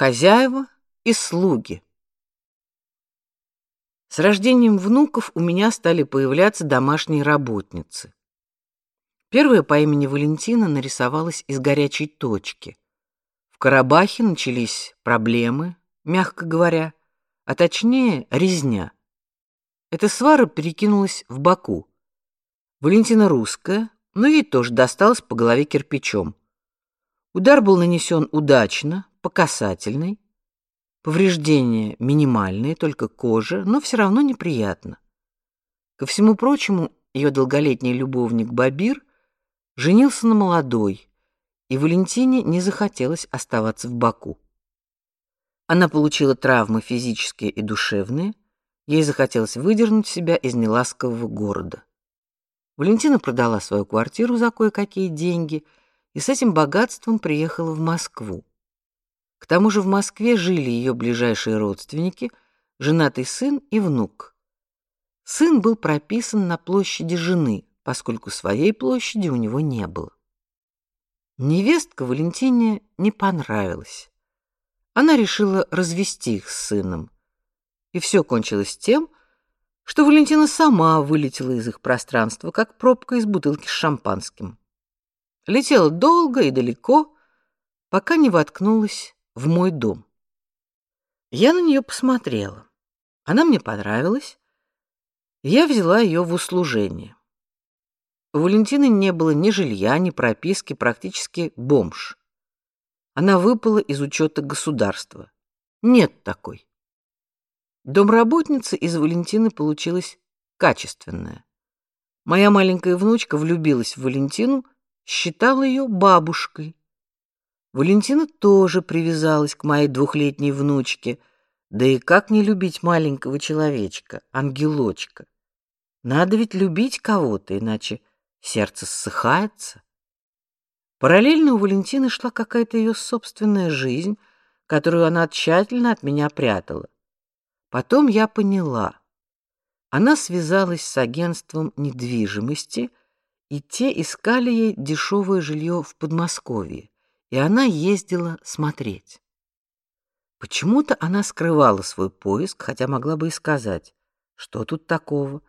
Хозяева и слуги. С рождением внуков у меня стали появляться домашние работницы. Первая по имени Валентина нарисовалась из горячей точки. В Карабахе начались проблемы, мягко говоря, а точнее резня. Эта свара перекинулась в Баку. Валентина русская, но ей тоже досталось по голове кирпичом. Удар был нанесен удачно, по касательной. Повреждения минимальные, только кожа, но все равно неприятно. Ко всему прочему, ее долголетний любовник Бабир женился на молодой, и Валентине не захотелось оставаться в Баку. Она получила травмы физические и душевные, ей захотелось выдернуть себя из неласкового города. Валентина продала свою квартиру за кое-какие деньги и с этим богатством приехала в Москву. К тому же в Москве жили ее ближайшие родственники, женатый сын и внук. Сын был прописан на площади жены, поскольку своей площади у него не было. Невестка Валентине не понравилась. Она решила развести их с сыном. И все кончилось тем, что Валентина сама вылетела из их пространства, как пробка из бутылки с шампанским. Летела долго и далеко, пока не воткнулась в мой дом. Я на нее посмотрела. Она мне понравилась. Я взяла ее в услужение. У Валентины не было ни жилья, ни прописки, практически бомж. Она выпала из учета государства. Нет такой. Домработница из Валентины получилась качественная. Моя маленькая внучка влюбилась в Валентину, считала ее бабушкой. Валентина тоже привязалась к моей двухлетней внучке. Да и как не любить маленького человечка, ангелочка? Надо ведь любить кого-то, иначе сердце ссыхается. Параллельно у Валентины шла какая-то ее собственная жизнь, которую она тщательно от меня прятала. Потом я поняла. Она связалась с агентством недвижимости, и те искали ей дешевое жилье в Подмосковье и она ездила смотреть. Почему-то она скрывала свой поиск, хотя могла бы и сказать, что тут такого.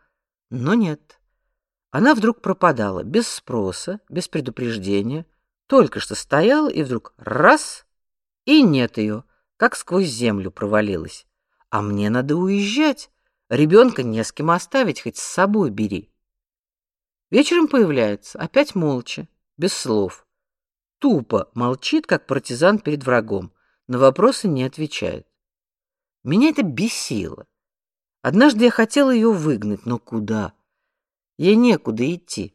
Но нет. Она вдруг пропадала без спроса, без предупреждения, только что стояла и вдруг раз и нет ее, как сквозь землю провалилась. А мне надо уезжать. Ребенка не с кем оставить, хоть с собой бери. Вечером появляется, опять молча, без слов тупо молчит, как партизан перед врагом, на вопросы не отвечает. Меня это бесило. Однажды я хотела ее выгнать, но куда? Ей некуда идти.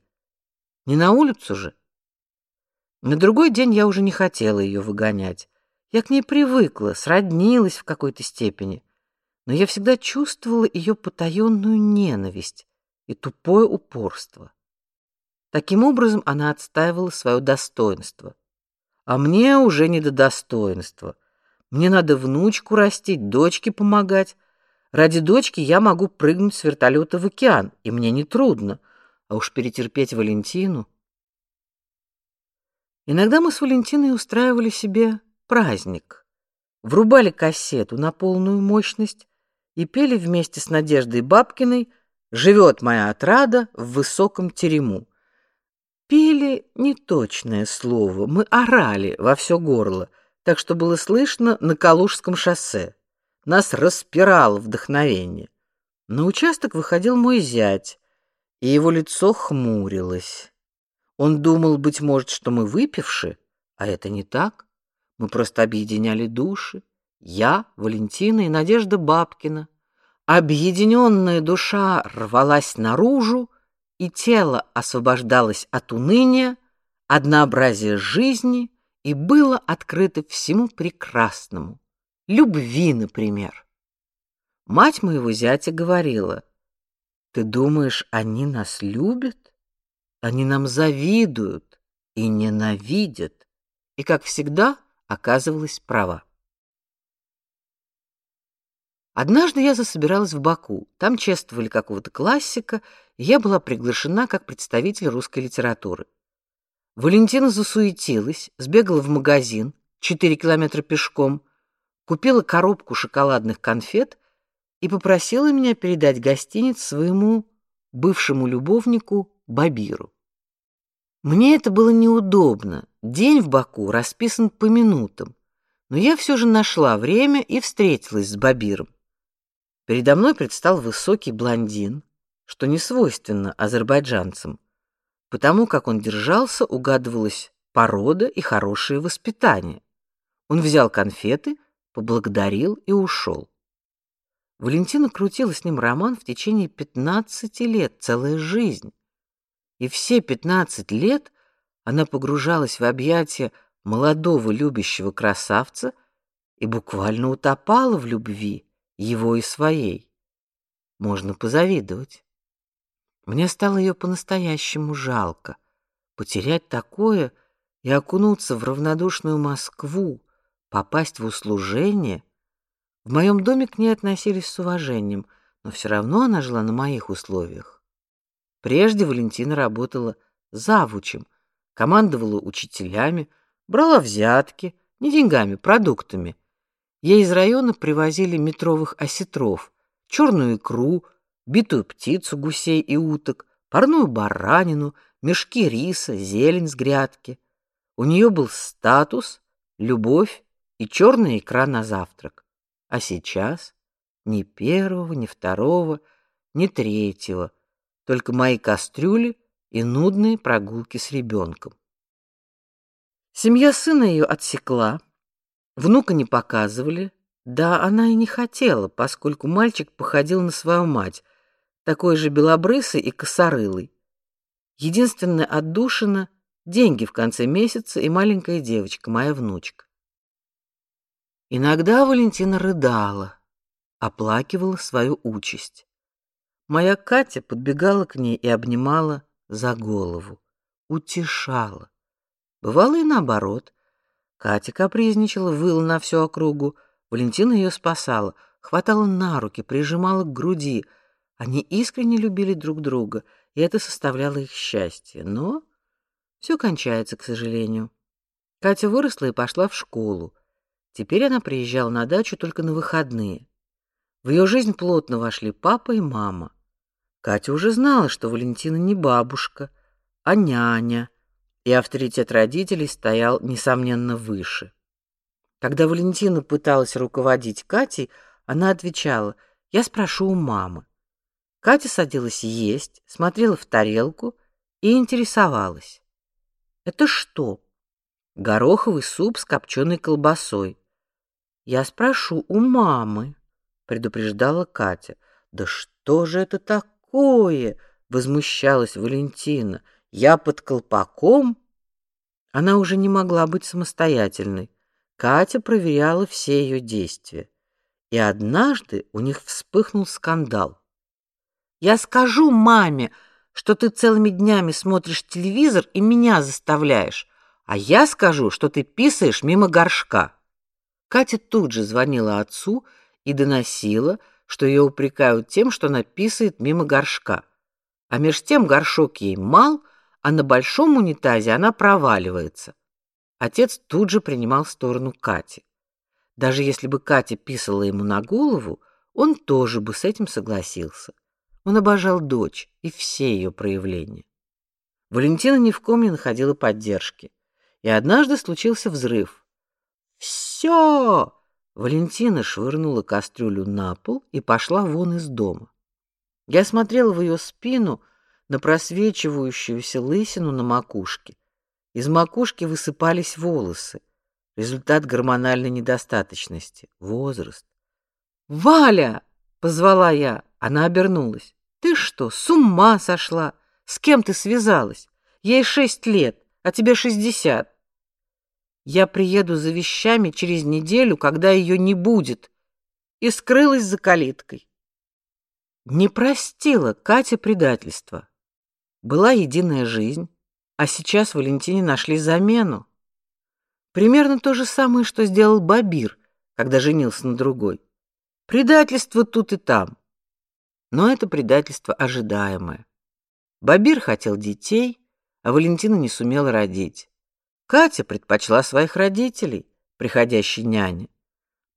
Не на улицу же. На другой день я уже не хотела ее выгонять. Я к ней привыкла, сроднилась в какой-то степени. Но я всегда чувствовала ее потаенную ненависть и тупое упорство. Таким образом, она отстаивала свое достоинство. А мне уже не до достоинства. Мне надо внучку растить, дочке помогать. Ради дочки я могу прыгнуть с вертолета в океан, и мне не трудно. А уж перетерпеть Валентину. Иногда мы с Валентиной устраивали себе праздник. Врубали кассету на полную мощность и пели вместе с Надеждой Бабкиной «Живет моя отрада в высоком терему». Пели неточное слово, мы орали во все горло, так что было слышно на Калужском шоссе. Нас распирало вдохновение. На участок выходил мой зять, и его лицо хмурилось. Он думал, быть может, что мы выпивши, а это не так. Мы просто объединяли души. Я, Валентина и Надежда Бабкина. Объединенная душа рвалась наружу, и тело освобождалось от уныния, однообразия жизни и было открыто всему прекрасному, любви, например. Мать моего зятя говорила: "Ты думаешь, они нас любят? Они нам завидуют и ненавидят". И как всегда, оказывалась права. Однажды я засобиралась в Баку. Там чествовали какого-то классика, и я была приглашена как представитель русской литературы. Валентина засуетилась, сбегала в магазин, четыре километра пешком, купила коробку шоколадных конфет и попросила меня передать гостиниц своему бывшему любовнику Бабиру. Мне это было неудобно. День в Баку расписан по минутам, но я все же нашла время и встретилась с Бабиром. Передо мной предстал высокий блондин, что не свойственно азербайджанцам. Потому как он держался, угадывалась порода и хорошее воспитание. Он взял конфеты, поблагодарил и ушел. Валентина крутила с ним роман в течение 15 лет, целая жизнь. И все 15 лет она погружалась в объятия молодого любящего красавца и буквально утопала в любви его и своей. Можно позавидовать. Мне стало ее по-настоящему жалко. Потерять такое и окунуться в равнодушную Москву, попасть в услужение. В моем доме к ней относились с уважением, но все равно она жила на моих условиях. Прежде Валентина работала завучем, командовала учителями, брала взятки, не деньгами, продуктами. Ей из района привозили метровых осетров, черную икру, битую птицу, гусей и уток, парную баранину, мешки риса, зелень с грядки. У нее был статус, любовь и черная икра на завтрак. А сейчас ни первого, ни второго, ни третьего, только мои кастрюли и нудные прогулки с ребенком. Семья сына ее отсекла, внука не показывали, да она и не хотела, поскольку мальчик походил на свою мать, такой же белобрысый и косорылый. Единственная отдушина — деньги в конце месяца и маленькая девочка, моя внучка. Иногда Валентина рыдала, оплакивала свою участь. Моя Катя подбегала к ней и обнимала за голову, утешала. Бывало и наоборот. Катя капризничала, выла на всю округу, Валентина ее спасала, хватала на руки, прижимала к груди — они искренне любили друг друга, и это составляло их счастье. Но все кончается, к сожалению. Катя выросла и пошла в школу. Теперь она приезжала на дачу только на выходные. В ее жизнь плотно вошли папа и мама. Катя уже знала, что Валентина не бабушка, а няня, и авторитет родителей стоял несомненно выше. Когда Валентина пыталась руководить Катей, она отвечала: "Я спрошу у мамы". Катя садилась есть, смотрела в тарелку и интересовалась. Это что? Гороховый суп с копченой колбасой. Я спрошу у мамы, предупреждала Катя. Да что же это такое? возмущалась Валентина. Я под колпаком? Она уже не могла быть самостоятельной. Катя проверяла все ее действия. И однажды у них вспыхнул скандал. Я скажу маме, что ты целыми днями смотришь телевизор и меня заставляешь, а я скажу, что ты писаешь мимо горшка. Катя тут же звонила отцу и доносила, что ее упрекают тем, что она писает мимо горшка. А меж тем горшок ей мал, а на большом унитазе она проваливается. Отец тут же принимал сторону Кати. Даже если бы Катя писала ему на голову, он тоже бы с этим согласился. Он обожал дочь и все ее проявления. Валентина ни в ком не находила поддержки. И однажды случился взрыв. Все! Валентина швырнула кастрюлю на пол и пошла вон из дома. Я смотрела в ее спину на просвечивающуюся лысину на макушке. Из макушки высыпались волосы. Результат гормональной недостаточности, возраст. "Валя!" позвала я. Она обернулась. Ты что, с ума сошла? С кем ты связалась? Ей шесть лет, а тебе шестьдесят. Я приеду за вещами через неделю, когда ее не будет. И скрылась за калиткой. Не простила Катя предательства. Была единая жизнь, а сейчас Валентине нашли замену. Примерно то же самое, что сделал Бабир, когда женился на другой. Предательство тут и там. Но это предательство ожидаемое. Бабир хотел детей, а Валентина не сумела родить. Катя предпочла своих родителей, приходящей няне.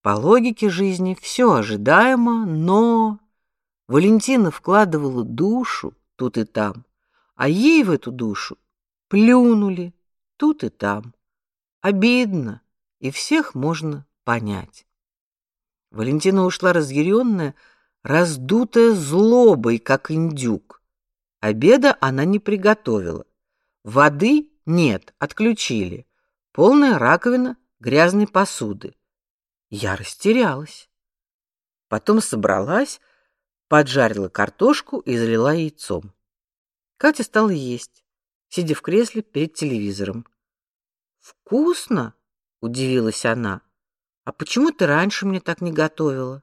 По логике жизни все ожидаемо, но Валентина вкладывала душу тут и там, а ей в эту душу плюнули тут и там. Обидно, и всех можно понять. Валентина ушла разъяренная, раздутая злобой, как индюк. Обеда она не приготовила. Воды нет, отключили. Полная раковина грязной посуды. Я растерялась. Потом собралась, поджарила картошку и залила яйцом. Катя стала есть, сидя в кресле перед телевизором. Вкусно, удивилась она. А почему ты раньше мне так не готовила?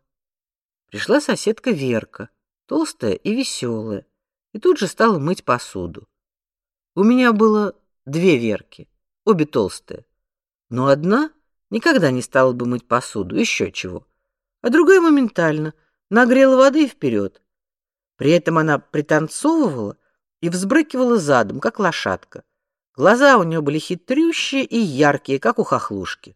Пришла соседка Верка, толстая и веселая, и тут же стала мыть посуду. У меня было две Верки, обе толстые. Но одна никогда не стала бы мыть посуду, еще чего. А другая моментально нагрела воды вперед. При этом она пританцовывала и взбрыкивала задом, как лошадка. Глаза у нее были хитрющие и яркие, как у хохлушки.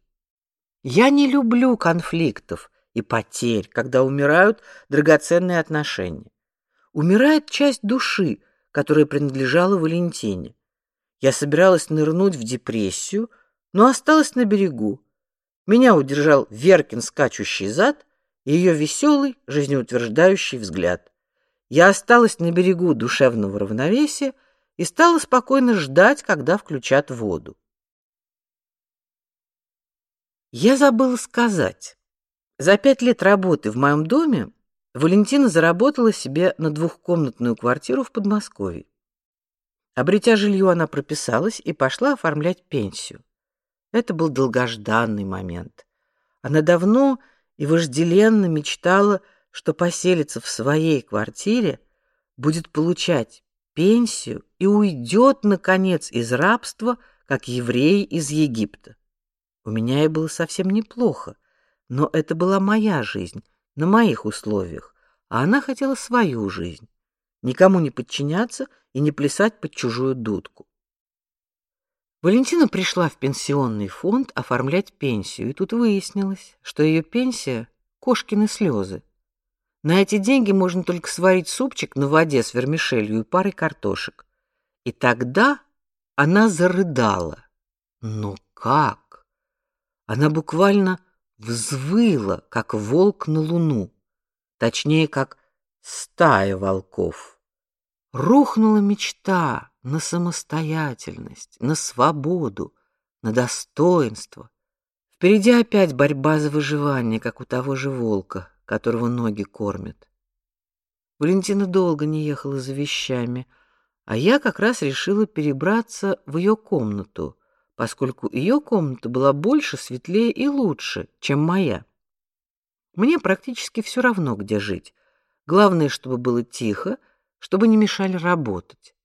Я не люблю конфликтов и потерь, когда умирают драгоценные отношения. Умирает часть души, которая принадлежала Валентине. Я собиралась нырнуть в депрессию, но осталась на берегу. Меня удержал Веркин скачущий зад и ее веселый, жизнеутверждающий взгляд. Я осталась на берегу душевного равновесия и стала спокойно ждать, когда включат воду. Я забыла сказать. За пять лет работы в моем доме Валентина заработала себе на двухкомнатную квартиру в Подмосковье. Обретя жилье, она прописалась и пошла оформлять пенсию. Это был долгожданный момент. Она давно и вожделенно мечтала, что поселится в своей квартире, будет получать пенсию и уйдет наконец из рабства, как еврей из Египта. У меня ей было совсем неплохо, но это была моя жизнь, на моих условиях, а она хотела свою жизнь, никому не подчиняться и не плясать под чужую дудку. Валентина пришла в пенсионный фонд оформлять пенсию, и тут выяснилось, что ее пенсия кошкины слезы. На эти деньги можно только сварить супчик на воде с вермишелью и парой картошек. И тогда она зарыдала. Ну как? Она буквально взвыла, как волк на луну, точнее, как стая волков. Рухнула мечта на самостоятельность, на свободу, на достоинство. Впереди опять борьба за выживание, как у того же волка, которого ноги кормят. Валентина долго не ехала за вещами, а я как раз решила перебраться в ее комнату, поскольку ее комната была больше, светлее и лучше, чем моя. Мне практически все равно, где жить. Главное, чтобы было тихо, чтобы не мешали работать.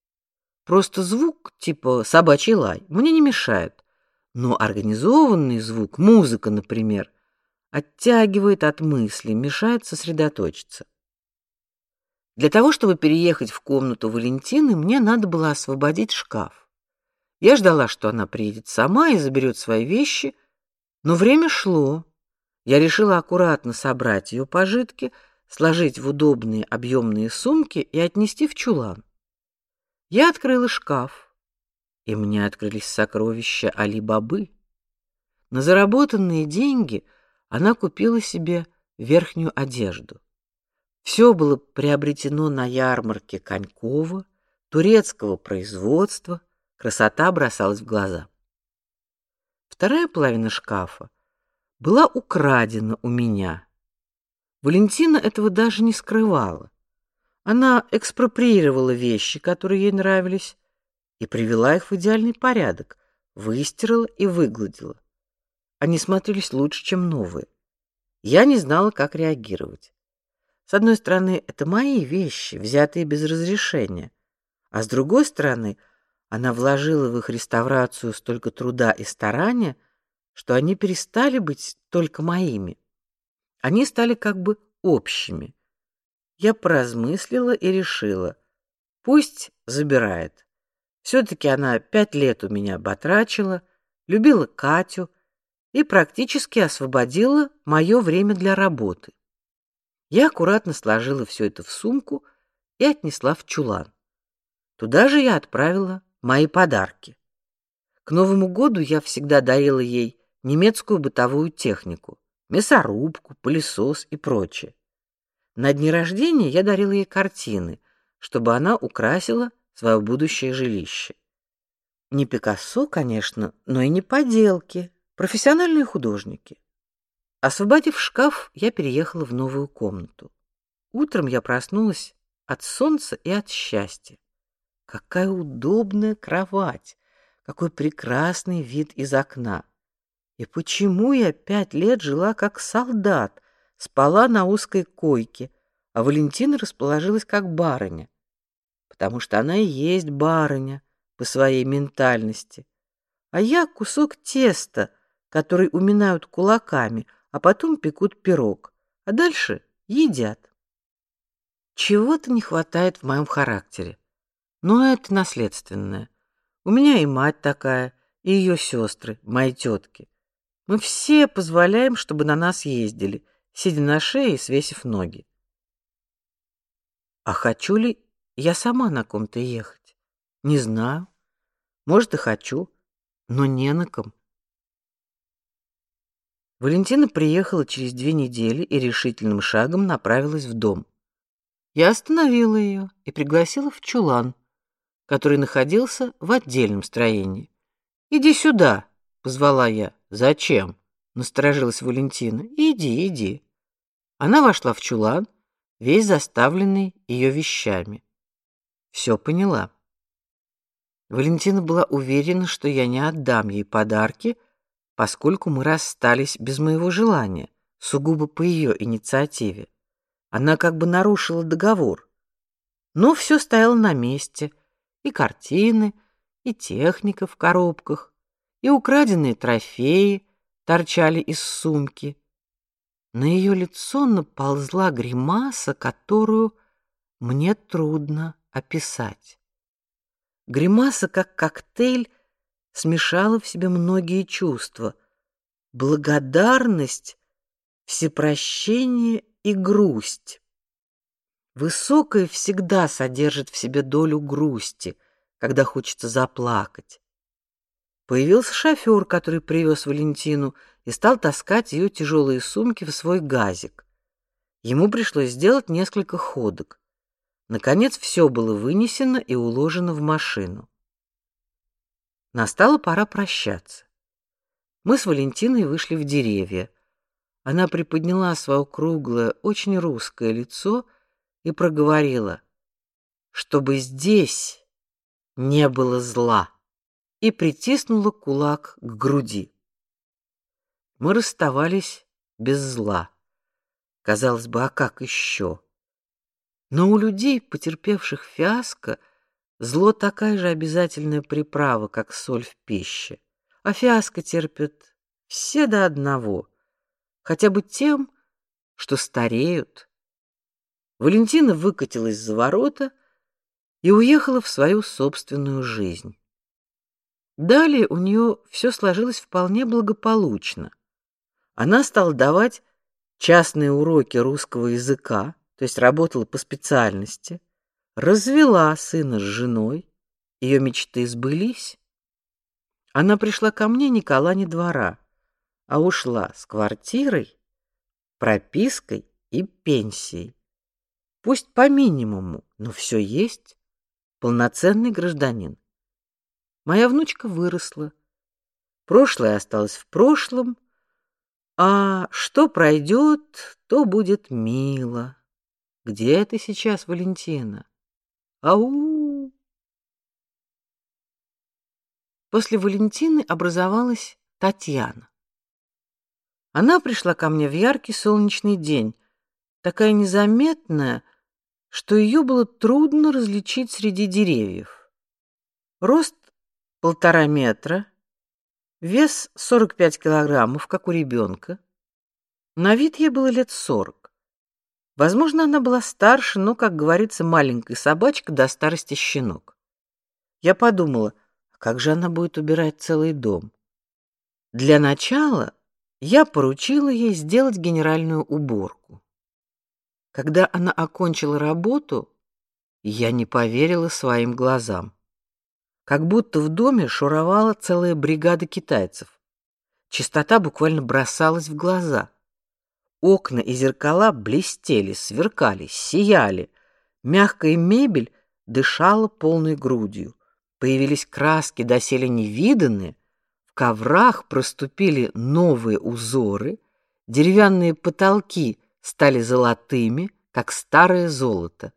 Просто звук, типа собачий лай, мне не мешает. Но организованный звук, музыка, например, оттягивает от мысли, мешает сосредоточиться. Для того, чтобы переехать в комнату Валентины, мне надо было освободить шкаф. Я ждала, что она приедет сама и заберет свои вещи, но время шло. Я решила аккуратно собрать ее пожитки, сложить в удобные объемные сумки и отнести в чулан. Я открыла шкаф, и мне открылись сокровища Али-Бабы. На заработанные деньги она купила себе верхнюю одежду. Все было приобретено на ярмарке Конькова, турецкого производства, Красота бросалась в глаза. Вторая половина шкафа была украдена у меня. Валентина этого даже не скрывала. Она экспроприировала вещи, которые ей нравились, и привела их в идеальный порядок, выстирала и выгладила. Они смотрелись лучше, чем новые. Я не знала, как реагировать. С одной стороны, это мои вещи, взятые без разрешения, а с другой стороны, она вложила в их реставрацию столько труда и старания, что они перестали быть только моими. Они стали как бы общими. Я поразмыслила и решила, пусть забирает. все таки она пять лет у меня батрачила, любила Катю и практически освободила мое время для работы. Я аккуратно сложила все это в сумку и отнесла в чулан. Туда же я отправила мои подарки. К Новому году я всегда дарила ей немецкую бытовую технику: мясорубку, пылесос и прочее. На дни рождения я дарила ей картины, чтобы она украсила свое будущее жилище. Не Пикассо, конечно, но и не поделки, профессиональные художники. Освободив шкаф, я переехала в новую комнату. Утром я проснулась от солнца и от счастья. Какая удобная кровать, какой прекрасный вид из окна. И почему я пять лет жила как солдат, спала на узкой койке, а Валентина расположилась как барыня? Потому что она и есть барыня по своей ментальности. А я кусок теста, который уминают кулаками, а потом пекут пирог, а дальше едят. Чего-то не хватает в моем характере. Но это наследственное. У меня и мать такая, и ее сестры, мои тетки. Мы все позволяем, чтобы на нас ездили, сидя на шее и свесив ноги. А хочу ли я сама на ком-то ехать? Не знаю. Может, и хочу, но не на ком. Валентина приехала через две недели и решительным шагом направилась в дом. Я остановила ее и пригласила в чулан, который находился в отдельном строении. Иди сюда, позвала я. Зачем? Насторожилась Валентина. Иди, иди. Она вошла в чулан, весь заставленный ее вещами. Все поняла. Валентина была уверена, что я не отдам ей подарки, поскольку мы расстались без моего желания, сугубо по ее инициативе. Она как бы нарушила договор. Но все стояло на месте — и картины, и техника в коробках, и украденные трофеи торчали из сумки. На ее лицо наползла гримаса, которую мне трудно описать. Гримаса, как коктейль, смешала в себе многие чувства: благодарность, всепрощение и грусть. Высокое всегда содержит в себе долю грусти, когда хочется заплакать. Появился шофер, который привез Валентину и стал таскать ее тяжелые сумки в свой газик. Ему пришлось сделать несколько ходок. Наконец все было вынесено и уложено в машину. Настала пора прощаться. Мы с Валентиной вышли в деревья. Она приподняла свое круглое, очень русское лицо и проговорила, чтобы здесь не было зла, и притиснула кулак к груди. Мы расставались без зла. Казалось бы, а как еще? Но у людей, потерпевших фиаско, зло такая же обязательная приправа, как соль в пище. А фиаско терпят все до одного, хотя бы тем, что стареют Валентина выкатилась за ворота и уехала в свою собственную жизнь. Далее у нее все сложилось вполне благополучно. Она стала давать частные уроки русского языка, то есть работала по специальности, развела сына с женой, ее мечты сбылись. Она пришла ко мне ни кола ни двора, а ушла с квартирой, пропиской и пенсией. Пусть по минимуму, но все есть. Полноценный гражданин. Моя внучка выросла. Прошлое осталось в прошлом, а что пройдет, то будет мило. Где ты сейчас, Валентина? Ау! После Валентины образовалась Татьяна. Она пришла ко мне в яркий солнечный день, такая незаметная, что ее было трудно различить среди деревьев. Рост полтора метра, вес 45 килограммов, как у ребенка. На вид ей было лет сорок. Возможно, она была старше, но, как говорится, маленькая собачка до старости щенок. Я подумала, как же она будет убирать целый дом? Для начала я поручила ей сделать генеральную уборку. Когда она окончила работу, я не поверила своим глазам. Как будто в доме шуровала целая бригада китайцев. Чистота буквально бросалась в глаза. Окна и зеркала блестели, сверкали, сияли. Мягкая мебель дышала полной грудью. Появились краски доселе невиданные, в коврах проступили новые узоры, деревянные потолки стали золотыми, как старое золото.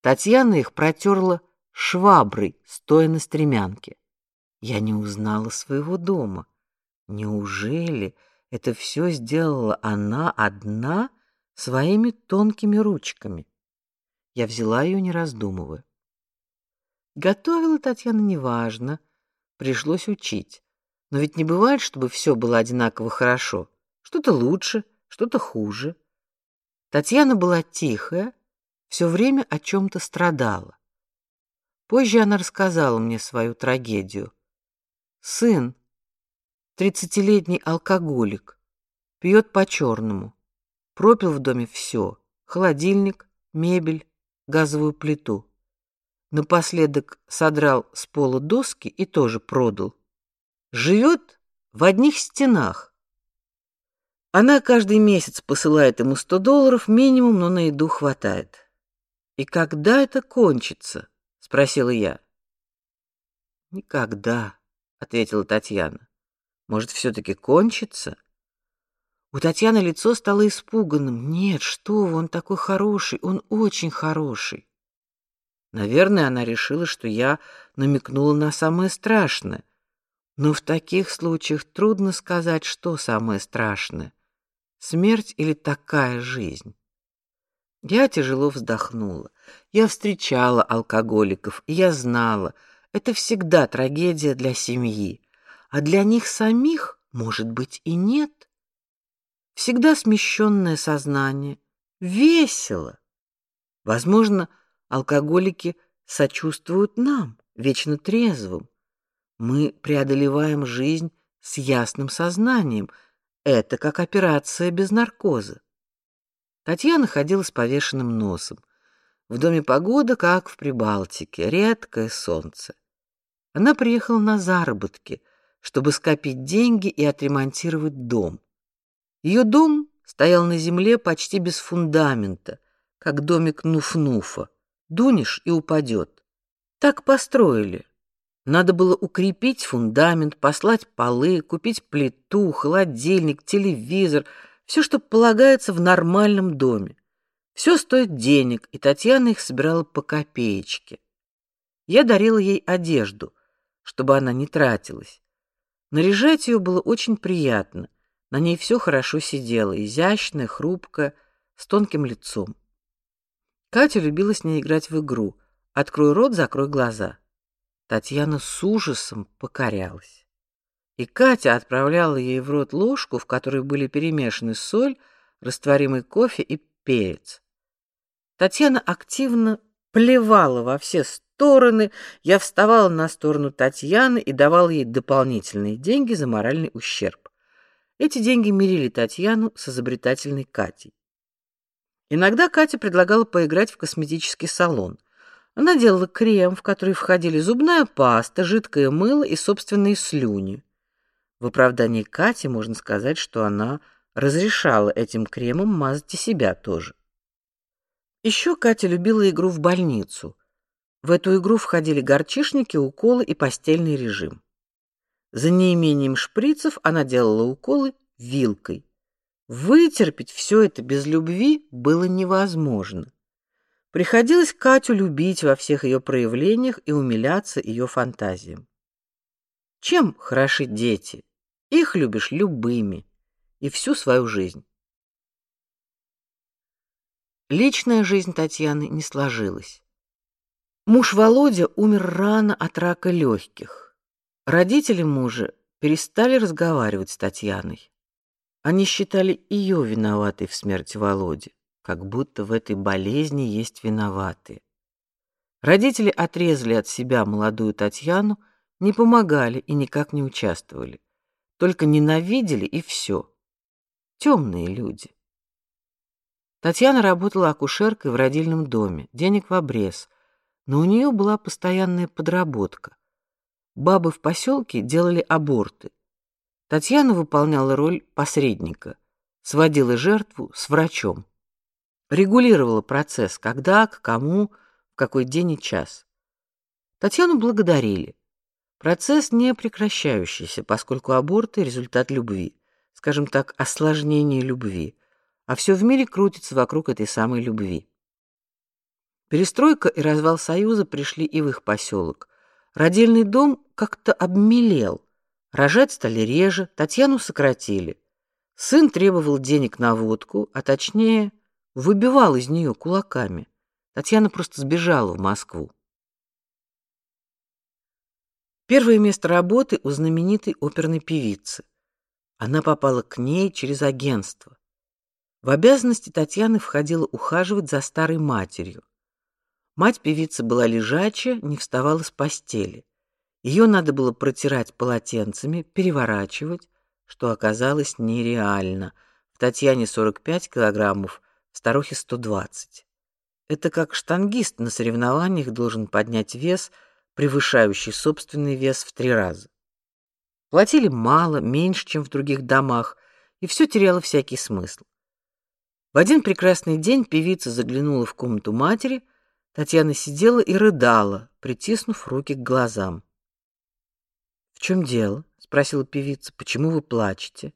Татьяна их протерла шваброй, стоя на стремянке. Я не узнала своего дома. Неужели это все сделала она одна своими тонкими ручками? Я взяла ее, не раздумывая. Готовила Татьяна неважно, пришлось учить. Но ведь не бывает, чтобы все было одинаково хорошо. Что-то лучше, что-то хуже. Татьяна была тихая, все время о чем то страдала. Позже она рассказала мне свою трагедию. Сын, тридцатилетний алкоголик, пьет по-черному. Пропил в доме все: холодильник, мебель, газовую плиту. Напоследок содрал с пола доски и тоже продал. Живет в одних стенах. Она каждый месяц посылает ему сто долларов минимум, но на еду хватает. И когда это кончится? спросила я. Никогда, ответила Татьяна. Может, все таки кончится? У Татьяны лицо стало испуганным. Нет, что вы, он такой хороший, он очень хороший. Наверное, она решила, что я намекнула на самое страшное. Но в таких случаях трудно сказать, что самое страшное. Смерть или такая жизнь? Я тяжело вздохнула. Я встречала алкоголиков, и я знала, это всегда трагедия для семьи, а для них самих, может быть, и нет. Всегда смещенное сознание, весело. Возможно, алкоголики сочувствуют нам, вечно трезвым. Мы преодолеваем жизнь с ясным сознанием, это как операция без наркоза. Татьяна ходила с повешенным носом. В доме погода, как в Прибалтике, редкое солнце. Она приехала на заработки, чтобы скопить деньги и отремонтировать дом. Ее дом стоял на земле почти без фундамента, как домик Нуфнуфа. Дунешь и упадет. Так построили, надо было укрепить фундамент, послать полы, купить плиту, холодильник, телевизор, все, что полагается в нормальном доме. Все стоит денег, и Татьяна их собирала по копеечке. Я дарила ей одежду, чтобы она не тратилась. Наряжать ее было очень приятно. На ней все хорошо сидело, изящная, хрупкая, с тонким лицом. Катя любила с ней играть в игру: "Открой рот, закрой глаза". Татьяна с ужасом покорялась. И Катя отправляла ей в рот ложку, в которой были перемешаны соль, растворимый кофе и перец. Татьяна активно плевала во все стороны. Я вставала на сторону Татьяны и давала ей дополнительные деньги за моральный ущерб. Эти деньги мирили Татьяну с изобретательной Катей. Иногда Катя предлагала поиграть в косметический салон — она делала крем, в который входили зубная паста, жидкое мыло и собственные слюни. В оправдании Кати можно сказать, что она разрешала этим кремом мазать и себя тоже. Еще Катя любила игру в больницу. В эту игру входили горчишники, уколы и постельный режим. За неимением шприцев она делала уколы вилкой. Вытерпеть все это без любви было невозможно. Приходилось Катю любить во всех ее проявлениях и умиляться ее фантазиям. Чем хороши дети? Их любишь любыми и всю свою жизнь. Личная жизнь Татьяны не сложилась. Муж Володя умер рано от рака легких. Родители мужа перестали разговаривать с Татьяной. Они считали ее виноватой в смерти Володи как будто в этой болезни есть виноватые. Родители отрезали от себя молодую Татьяну, не помогали и никак не участвовали. Только ненавидели и все. темные люди. Татьяна работала акушеркой в родильном доме, денег в обрез, но у нее была постоянная подработка. Бабы в поселке делали аборты. Татьяна выполняла роль посредника, сводила жертву с врачом, регулировала процесс, когда, к кому, в какой день и час. Татьяну благодарили. Процесс не прекращающийся, поскольку аборты результат любви, скажем так, осложнение любви а все в мире крутится вокруг этой самой любви. Перестройка и развал Союза пришли и в их поселок. Родильный дом как-то обмелел. Рожать стали реже, Татьяну сократили. Сын требовал денег на водку, а точнее, выбивал из нее кулаками. Татьяна просто сбежала в Москву. Первое место работы у знаменитой оперной певицы. Она попала к ней через агентство. В обязанности Татьяны входило ухаживать за старой матерью. Мать певицы была лежачая, не вставала с постели. Ее надо было протирать полотенцами, переворачивать, что оказалось нереально. В Татьяне 45 килограммов, в старухе 120. Это как штангист на соревнованиях должен поднять вес, превышающий собственный вес в три раза. Платили мало, меньше, чем в других домах, и все теряло всякий смысл. В один прекрасный день певица заглянула в комнату матери. Татьяна сидела и рыдала, притиснув руки к глазам. В чем дело? спросила певица. Почему вы плачете?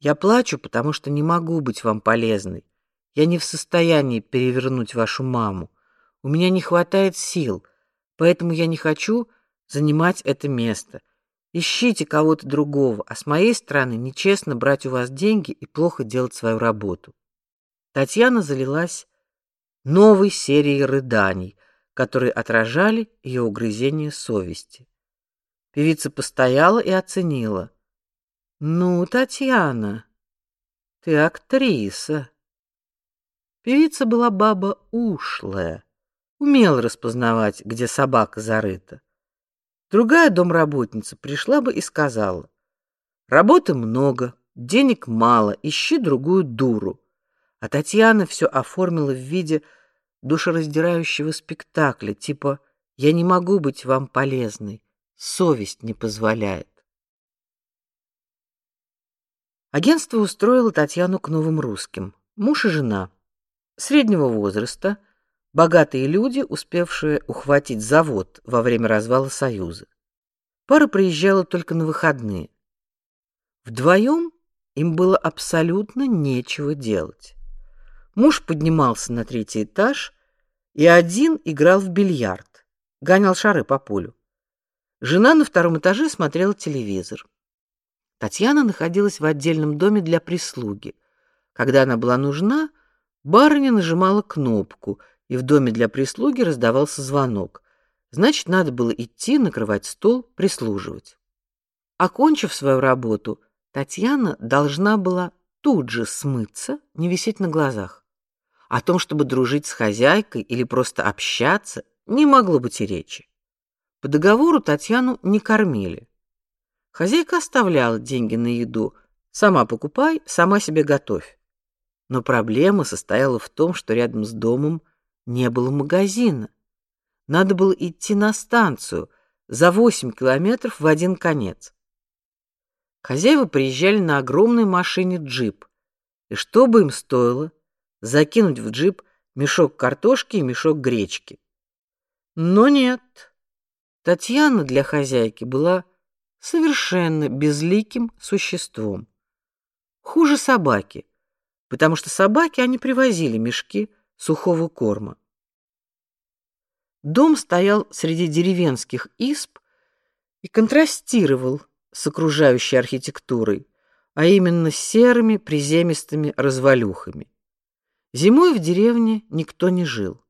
Я плачу, потому что не могу быть вам полезной. Я не в состоянии перевернуть вашу маму. У меня не хватает сил, поэтому я не хочу занимать это место. Ищите кого-то другого, а с моей стороны нечестно брать у вас деньги и плохо делать свою работу. Татьяна залилась новой серией рыданий, которые отражали ее угрызение совести. Певица постояла и оценила. Ну, Татьяна, ты актриса. Певица была баба ушлая, умела распознавать, где собака зарыта. Другая домработница пришла бы и сказала: "Работы много, денег мало, ищи другую дуру". А Татьяна все оформила в виде душераздирающего спектакля, типа «Я не могу быть вам полезной, совесть не позволяет». Агентство устроило Татьяну к новым русским. Муж и жена, среднего возраста, богатые люди, успевшие ухватить завод во время развала Союза. Пара приезжала только на выходные. Вдвоем им было абсолютно нечего делать. Муж поднимался на третий этаж и один играл в бильярд, гонял шары по полю. Жена на втором этаже смотрела телевизор. Татьяна находилась в отдельном доме для прислуги. Когда она была нужна, барыня нажимала кнопку, и в доме для прислуги раздавался звонок. Значит, надо было идти, накрывать стол, прислуживать. Окончив свою работу, Татьяна должна была тут же смыться, не висеть на глазах. О том, чтобы дружить с хозяйкой или просто общаться, не могло быть и речи. По договору Татьяну не кормили. Хозяйка оставляла деньги на еду. Сама покупай, сама себе готовь. Но проблема состояла в том, что рядом с домом не было магазина. Надо было идти на станцию за 8 километров в один конец. Хозяева приезжали на огромной машине джип. И что бы им стоило закинуть в джип мешок картошки и мешок гречки. Но нет. Татьяна для хозяйки была совершенно безликим существом. Хуже собаки, потому что собаки они привозили мешки сухого корма. Дом стоял среди деревенских изб и контрастировал с окружающей архитектурой, а именно серыми приземистыми развалюхами. Зимой в деревне никто не жил.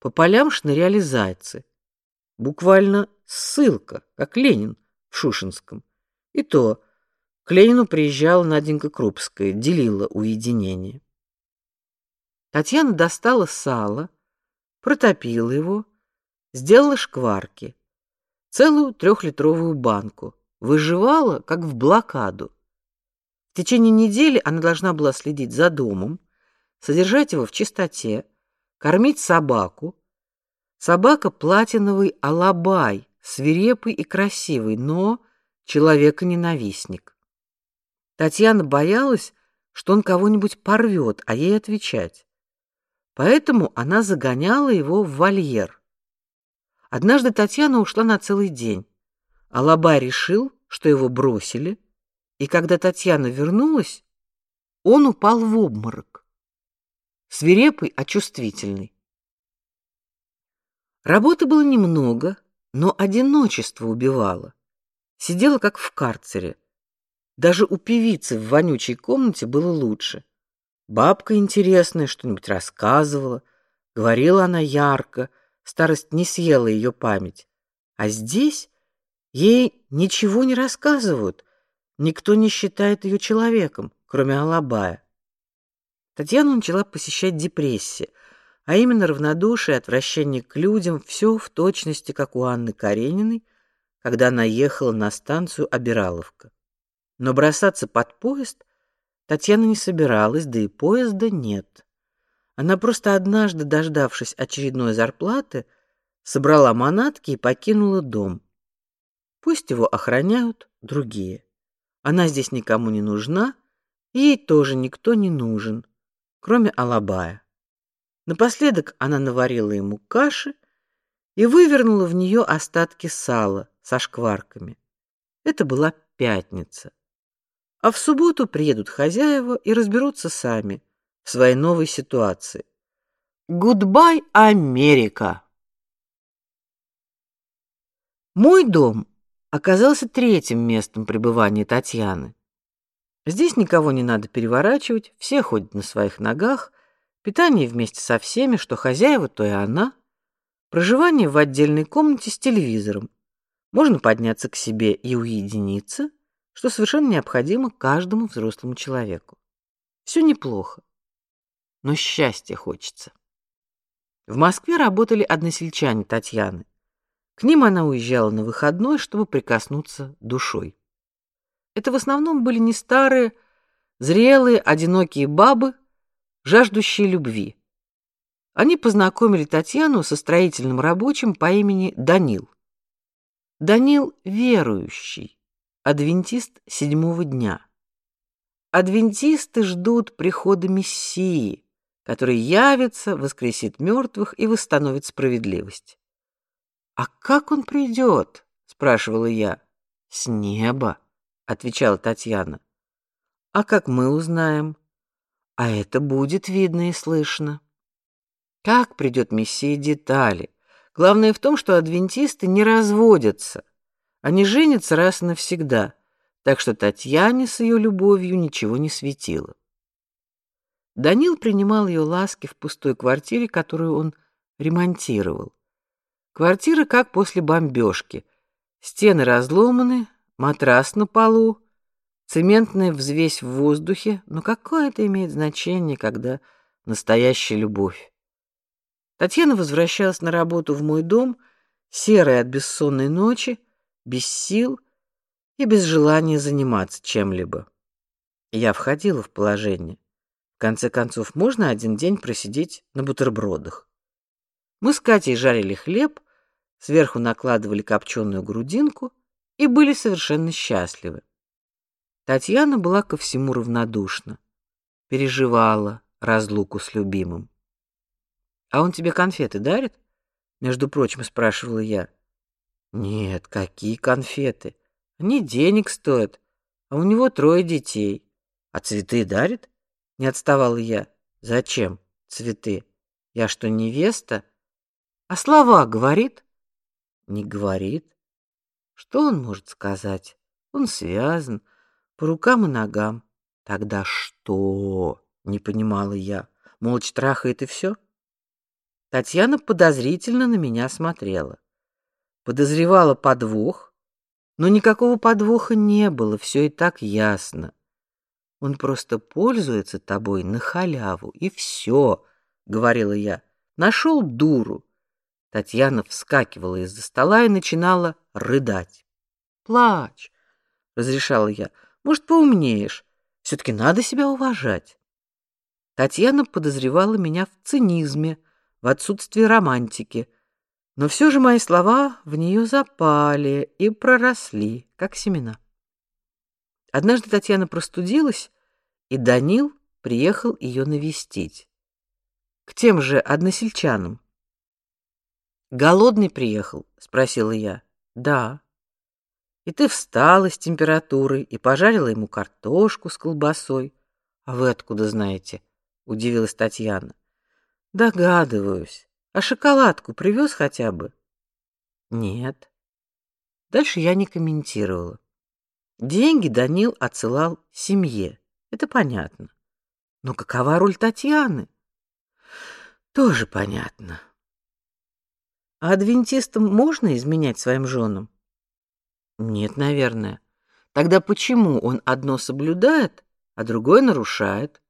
По полям шныряли зайцы. Буквально ссылка, как Ленин в Шушинском. И то к Ленину приезжала Наденька Крупская, делила уединение. Татьяна достала сало, протопила его, сделала шкварки, целую трехлитровую банку, выживала, как в блокаду. течение недели она должна была следить за домом, содержать его в чистоте, кормить собаку. Собака платиновый алабай, свирепый и красивый, но человека-ненавистник. Татьяна боялась, что он кого-нибудь порвет, а ей отвечать. Поэтому она загоняла его в вольер. Однажды Татьяна ушла на целый день. Алабай решил, что его бросили, и когда Татьяна вернулась, он упал в обморок. Свирепый, а чувствительный. Работы было немного, но одиночество убивало. Сидела как в карцере. Даже у певицы в вонючей комнате было лучше. Бабка интересная что-нибудь рассказывала, говорила она ярко, старость не съела ее память. А здесь ей ничего не рассказывают, никто не считает ее человеком, кроме Алабая. Татьяну начала посещать депрессия, а именно равнодушие, отвращение к людям, все в точности, как у Анны Карениной, когда она ехала на станцию Обираловка. Но бросаться под поезд Татьяна не собиралась, да и поезда нет. Она просто однажды, дождавшись очередной зарплаты, собрала манатки и покинула дом. Пусть его охраняют другие. Она здесь никому не нужна, ей тоже никто не нужен, кроме Алабая. Напоследок она наварила ему каши и вывернула в нее остатки сала со шкварками. Это была пятница. А в субботу приедут хозяева и разберутся сами, в своей новой ситуации. Goodbye, Америка. Мой дом оказался третьим местом пребывания Татьяны. Здесь никого не надо переворачивать, все ходят на своих ногах, питание вместе со всеми, что хозяева, то и она, проживание в отдельной комнате с телевизором. Можно подняться к себе и уединиться, что совершенно необходимо каждому взрослому человеку. Все неплохо но счастья хочется. В Москве работали односельчане Татьяны. К ним она уезжала на выходной, чтобы прикоснуться душой. Это в основном были не старые, зрелые, одинокие бабы, жаждущие любви. Они познакомили Татьяну со строительным рабочим по имени Данил. Данил верующий, адвентист седьмого дня. Адвентисты ждут прихода Мессии, который явится, воскресит мертвых и восстановит справедливость. А как он придет? спрашивала я. С неба, отвечала Татьяна. А как мы узнаем? А это будет видно и слышно. Как придет Мессия детали. Главное в том, что адвентисты не разводятся. Они женятся раз и навсегда. Так что Татьяне с ее любовью ничего не светило. Данил принимал ее ласки в пустой квартире, которую он ремонтировал. Квартира как после бомбежки. Стены разломаны, матрас на полу, цементная взвесь в воздухе, но какое это имеет значение, когда настоящая любовь? Татьяна возвращалась на работу в мой дом, серая от бессонной ночи, без сил и без желания заниматься чем-либо. Я входила в положение. В конце концов, можно один день просидеть на бутербродах. Мы с Катей жарили хлеб, сверху накладывали копченую грудинку и были совершенно счастливы. Татьяна была ко всему равнодушна, переживала разлуку с любимым. А он тебе конфеты дарит? Между прочим, спрашивала я. Нет, какие конфеты? Они денег стоят, а у него трое детей. А цветы дарит? Не отставал я. Зачем цветы? Я что, невеста? А слова говорит? Не говорит. Что он может сказать? Он связан по рукам и ногам. Тогда что? Не понимала я. Молча трахает и все? Татьяна подозрительно на меня смотрела. Подозревала подвох, но никакого подвоха не было, все и так ясно. Он просто пользуется тобой на халяву, и все, — говорила я. Нашел дуру. Татьяна вскакивала из-за стола и начинала рыдать. Плачь, — разрешала я. Может, поумнеешь. все таки надо себя уважать. Татьяна подозревала меня в цинизме, в отсутствии романтики, но все же мои слова в нее запали и проросли, как семена. Однажды Татьяна простудилась, и Данил приехал ее навестить. К тем же односельчанам. Голодный приехал, спросила я. Да. И ты встала с температурой и пожарила ему картошку с колбасой. А вы откуда знаете? удивилась Татьяна. Догадываюсь. А шоколадку привез хотя бы? Нет. Дальше я не комментировала. Деньги Данил отсылал семье. Это понятно. Но какова роль Татьяны? Тоже понятно. А адвентистам можно изменять своим женам? Нет, наверное. Тогда почему он одно соблюдает, а другое нарушает?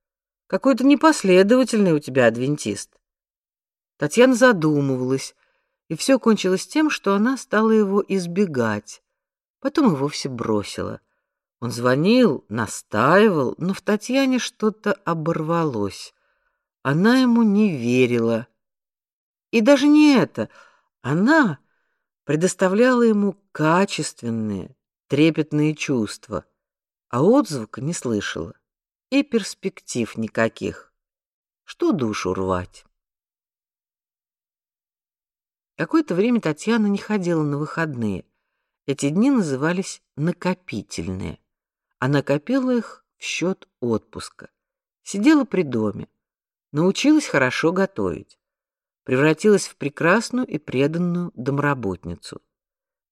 Какой-то непоследовательный у тебя адвентист. Татьяна задумывалась, и все кончилось тем, что она стала его избегать. Потом и вовсе бросила. Он звонил, настаивал, но в Татьяне что-то оборвалось. Она ему не верила. И даже не это. Она предоставляла ему качественные, трепетные чувства, а отзвука не слышала. И перспектив никаких. Что душу рвать? Какое-то время Татьяна не ходила на выходные. Эти дни назывались накопительные. Она копила их в счет отпуска. Сидела при доме научилась хорошо готовить, превратилась в прекрасную и преданную домработницу.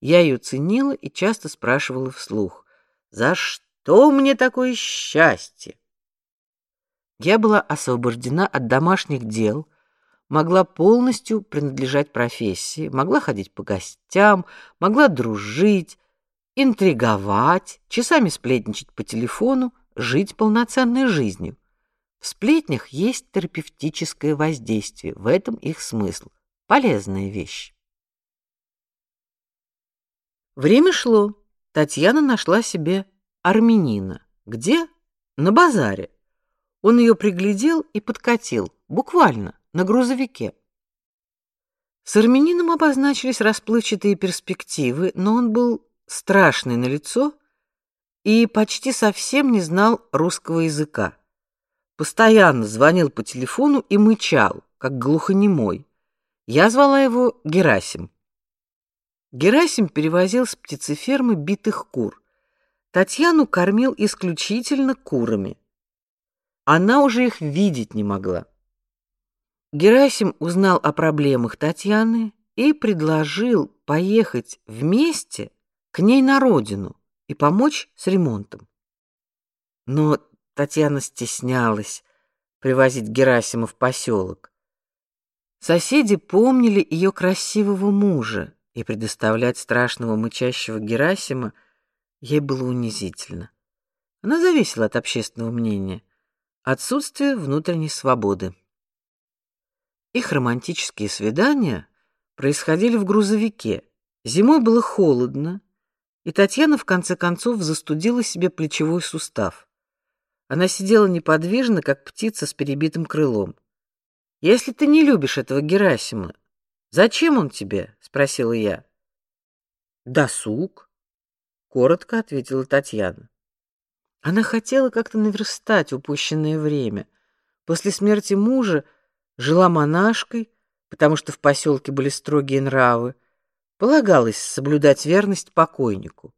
Я ее ценила и часто спрашивала вслух: "За что мне такое счастье?" Я была освобождена от домашних дел, могла полностью принадлежать профессии, могла ходить по гостям, могла дружить, интриговать, часами сплетничать по телефону, жить полноценной жизнью. В сплетнях есть терапевтическое воздействие, в этом их смысл. Полезная вещь. Время шло. Татьяна нашла себе армянина. Где? На базаре. Он ее приглядел и подкатил, буквально, на грузовике. С армянином обозначились расплывчатые перспективы, но он был страшный на лицо и почти совсем не знал русского языка постоянно звонил по телефону и мычал, как глухонемой. Я звала его Герасим. Герасим перевозил с птицефермы битых кур. Татьяну кормил исключительно курами. Она уже их видеть не могла. Герасим узнал о проблемах Татьяны и предложил поехать вместе к ней на родину и помочь с ремонтом. Но Татьяна стеснялась привозить Герасима в поселок. Соседи помнили ее красивого мужа, и предоставлять страшного мычащего Герасима ей было унизительно. Она зависела от общественного мнения, отсутствия внутренней свободы. Их романтические свидания происходили в грузовике. Зимой было холодно, и Татьяна в конце концов застудила себе плечевой сустав. Она сидела неподвижно, как птица с перебитым крылом. Если ты не любишь этого Герасима, зачем он тебе? спросила я. Досуг, коротко ответила Татьяна. Она хотела как-то наверстать упущенное время. После смерти мужа жила монашкой, потому что в поселке были строгие нравы. Полагалось соблюдать верность покойнику.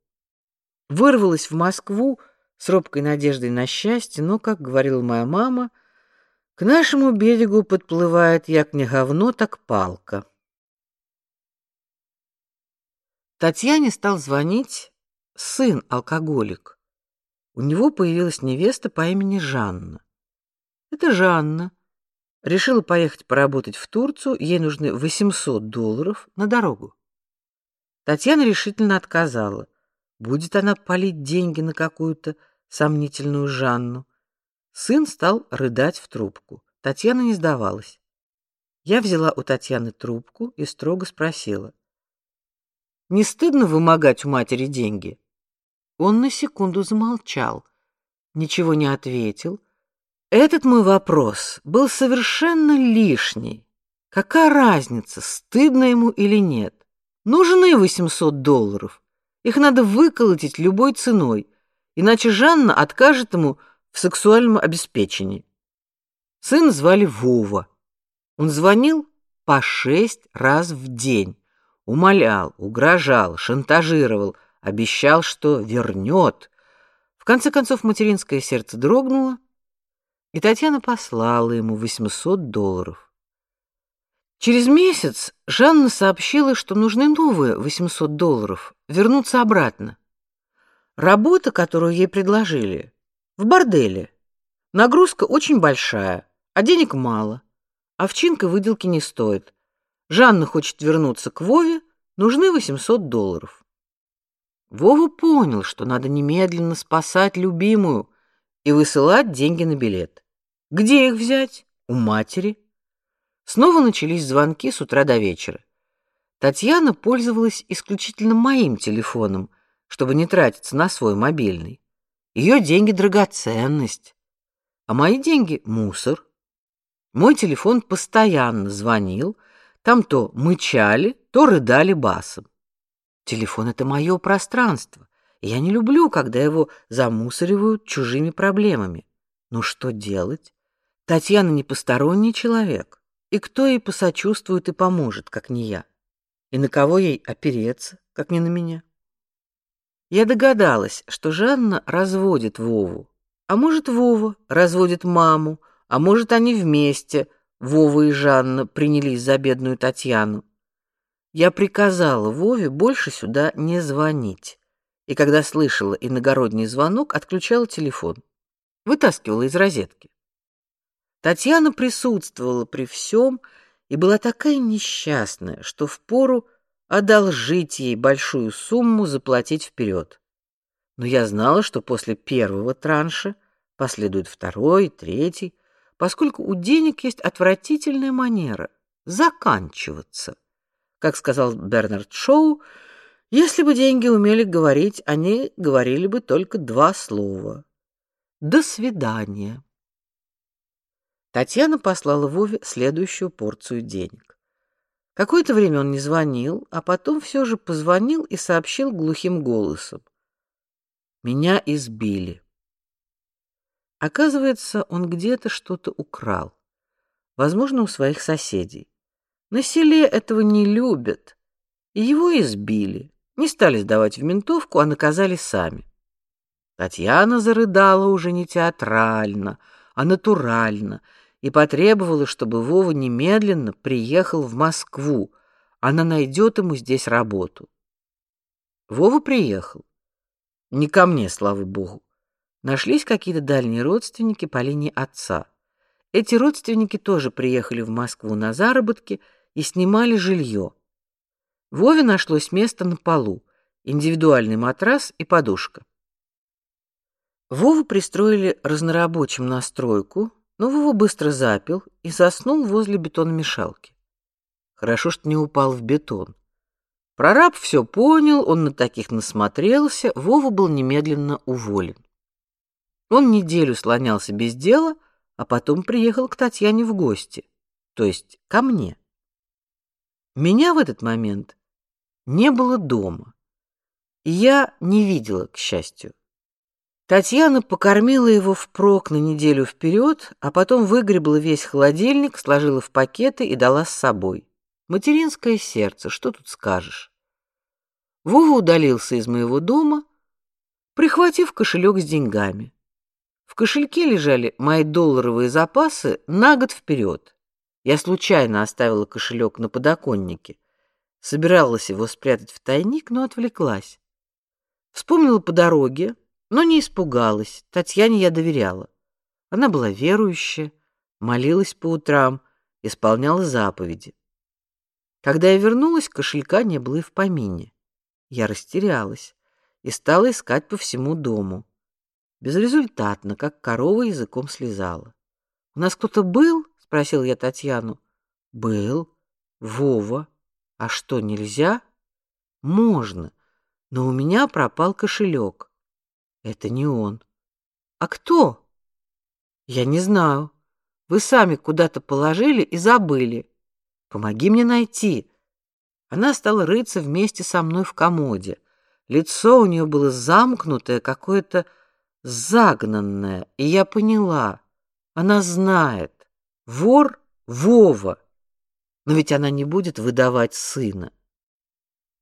Вырвалась в Москву с робкой надеждой на счастье, но, как говорила моя мама, к нашему берегу подплывает як не говно, так палка. Татьяне стал звонить сын-алкоголик. У него появилась невеста по имени Жанна. Это Жанна решила поехать поработать в Турцию, ей нужны 800 долларов на дорогу. Татьяна решительно отказала. Будет она палить деньги на какую-то сомнительную Жанну. Сын стал рыдать в трубку. Татьяна не сдавалась. Я взяла у Татьяны трубку и строго спросила: "Не стыдно вымогать у матери деньги?" Он на секунду замолчал. ничего не ответил. Этот мой вопрос был совершенно лишний. Какая разница, стыдно ему или нет? Нужны 800 долларов. Их надо выколотить любой ценой, иначе Жанна откажет ему в сексуальном обеспечении. Сын звали Вова. Он звонил по шесть раз в день, умолял, угрожал, шантажировал, обещал, что вернет. В конце концов материнское сердце дрогнуло, и Татьяна послала ему 800 долларов. Через месяц Жанна сообщила, что нужны новые 800 долларов, вернуться обратно. Работа, которую ей предложили, в борделе. Нагрузка очень большая, а денег мало. Овчинка выделки не стоит. Жанна хочет вернуться к Вове, нужны 800 долларов. Вова понял, что надо немедленно спасать любимую и высылать деньги на билет. Где их взять? У матери. Снова начались звонки с утра до вечера. Татьяна пользовалась исключительно моим телефоном, чтобы не тратиться на свой мобильный. Ее деньги драгоценность, а мои деньги мусор. Мой телефон постоянно звонил, там то мычали, то рыдали басом. Телефон это мое пространство. Я не люблю, когда его замусоривают чужими проблемами. Ну что делать? Татьяна не посторонний человек. И кто ей посочувствует и поможет, как не я? И на кого ей опереться, как не на меня? Я догадалась, что Жанна разводит Вову. А может, Вова разводит маму, а может, они вместе, Вова и Жанна, принялись за бедную Татьяну. Я приказала Вове больше сюда не звонить. И когда слышала иногородний звонок, отключала телефон. Вытаскивала из розетки. Татьяна присутствовала при всем и была такая несчастная, что впору одолжить ей большую сумму заплатить вперед. Но я знала, что после первого транша последует второй, третий, поскольку у денег есть отвратительная манера заканчиваться. Как сказал Бернард Шоу, если бы деньги умели говорить, они говорили бы только два слова: "До свидания". Татьяна послала Вове следующую порцию денег. Какое-то время он не звонил, а потом все же позвонил и сообщил глухим голосом: "Меня избили". Оказывается, он где-то что-то украл, возможно, у своих соседей. На селе этого не любят, и его избили. Не стали сдавать в ментовку, а наказали сами. Татьяна зарыдала уже не театрально, а натурально и потребовала, чтобы Вова немедленно приехал в Москву. Она найдет ему здесь работу. Вова приехал. Не ко мне, слава богу. Нашлись какие-то дальние родственники по линии отца. Эти родственники тоже приехали в Москву на заработки и снимали жилье. Вове нашлось место на полу, индивидуальный матрас и подушка. Вову пристроили разнорабочим на стройку, но Вова быстро запил и заснул возле бетономешалки. Хорошо, что не упал в бетон. Прораб все понял, он на таких насмотрелся, Вова был немедленно уволен. Он неделю слонялся без дела, а потом приехал к Татьяне в гости, то есть ко мне. Меня в этот момент не было дома, и я не видела, к счастью. Татьяна покормила его впрок на неделю вперед, а потом выгребла весь холодильник, сложила в пакеты и дала с собой. Материнское сердце, что тут скажешь? Вова удалился из моего дома, прихватив кошелек с деньгами. В кошельке лежали мои долларовые запасы на год вперед. Я случайно оставила кошелек на подоконнике. Собиралась его спрятать в тайник, но отвлеклась. Вспомнила по дороге, но не испугалась. Татьяне я доверяла. Она была верующая, молилась по утрам, исполняла заповеди. Когда я вернулась, кошелька не было и в помине. Я растерялась и стала искать по всему дому. Безрезультатно, как корова языком слезала. У нас кто-то был? спросил я Татьяну. Был. Вова. А что, нельзя? Можно. Но у меня пропал кошелек. Это не он. А кто? Я не знаю. Вы сами куда-то положили и забыли. Помоги мне найти. Она стала рыться вместе со мной в комоде. Лицо у нее было замкнутое, какое-то загнанное, и я поняла, она знает. Вор Вова. Но ведь она не будет выдавать сына.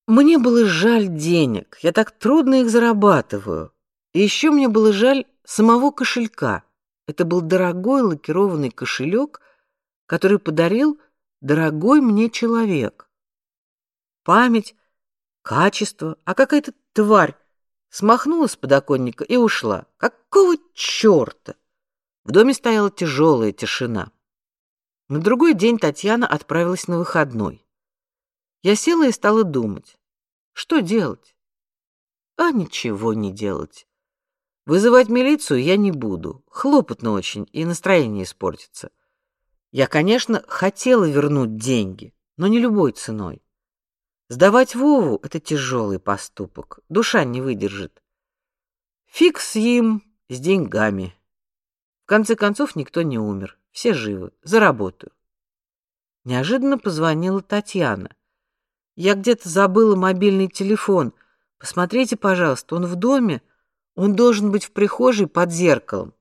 Мне было жаль денег. Я так трудно их зарабатываю. И еще мне было жаль самого кошелька. Это был дорогой лакированный кошелек, который подарил дорогой мне человек. Память, качество, а какая-то тварь смахнула с подоконника и ушла. Какого чёрта? В доме стояла тяжелая тишина. На другой день Татьяна отправилась на выходной. Я села и стала думать, что делать? А ничего не делать. Вызывать милицию я не буду. Хлопотно очень, и настроение испортится. Я, конечно, хотела вернуть деньги, но не любой ценой. Сдавать Вову это тяжелый поступок. Душа не выдержит. Фиг с им, с деньгами. В конце концов никто не умер, все живы. Заработаю. Неожиданно позвонила Татьяна. Я где-то забыла мобильный телефон. Посмотрите, пожалуйста, он в доме. Он должен быть в прихожей под зеркалом.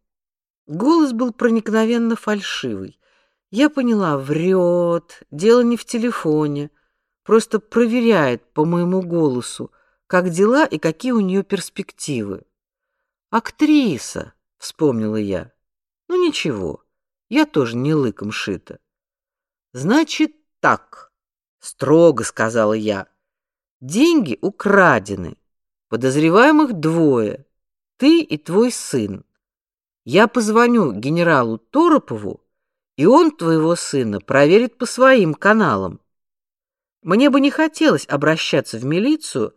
Голос был проникновенно фальшивый. Я поняла, врет. Дело не в телефоне, просто проверяет по моему голосу, как дела и какие у нее перспективы. Актриса, вспомнила я. Ну ничего, я тоже не лыком шита. Значит так, строго сказала я. Деньги украдены. Подозреваемых двое ты и твой сын. Я позвоню генералу Торопову, и он твоего сына проверит по своим каналам. Мне бы не хотелось обращаться в милицию,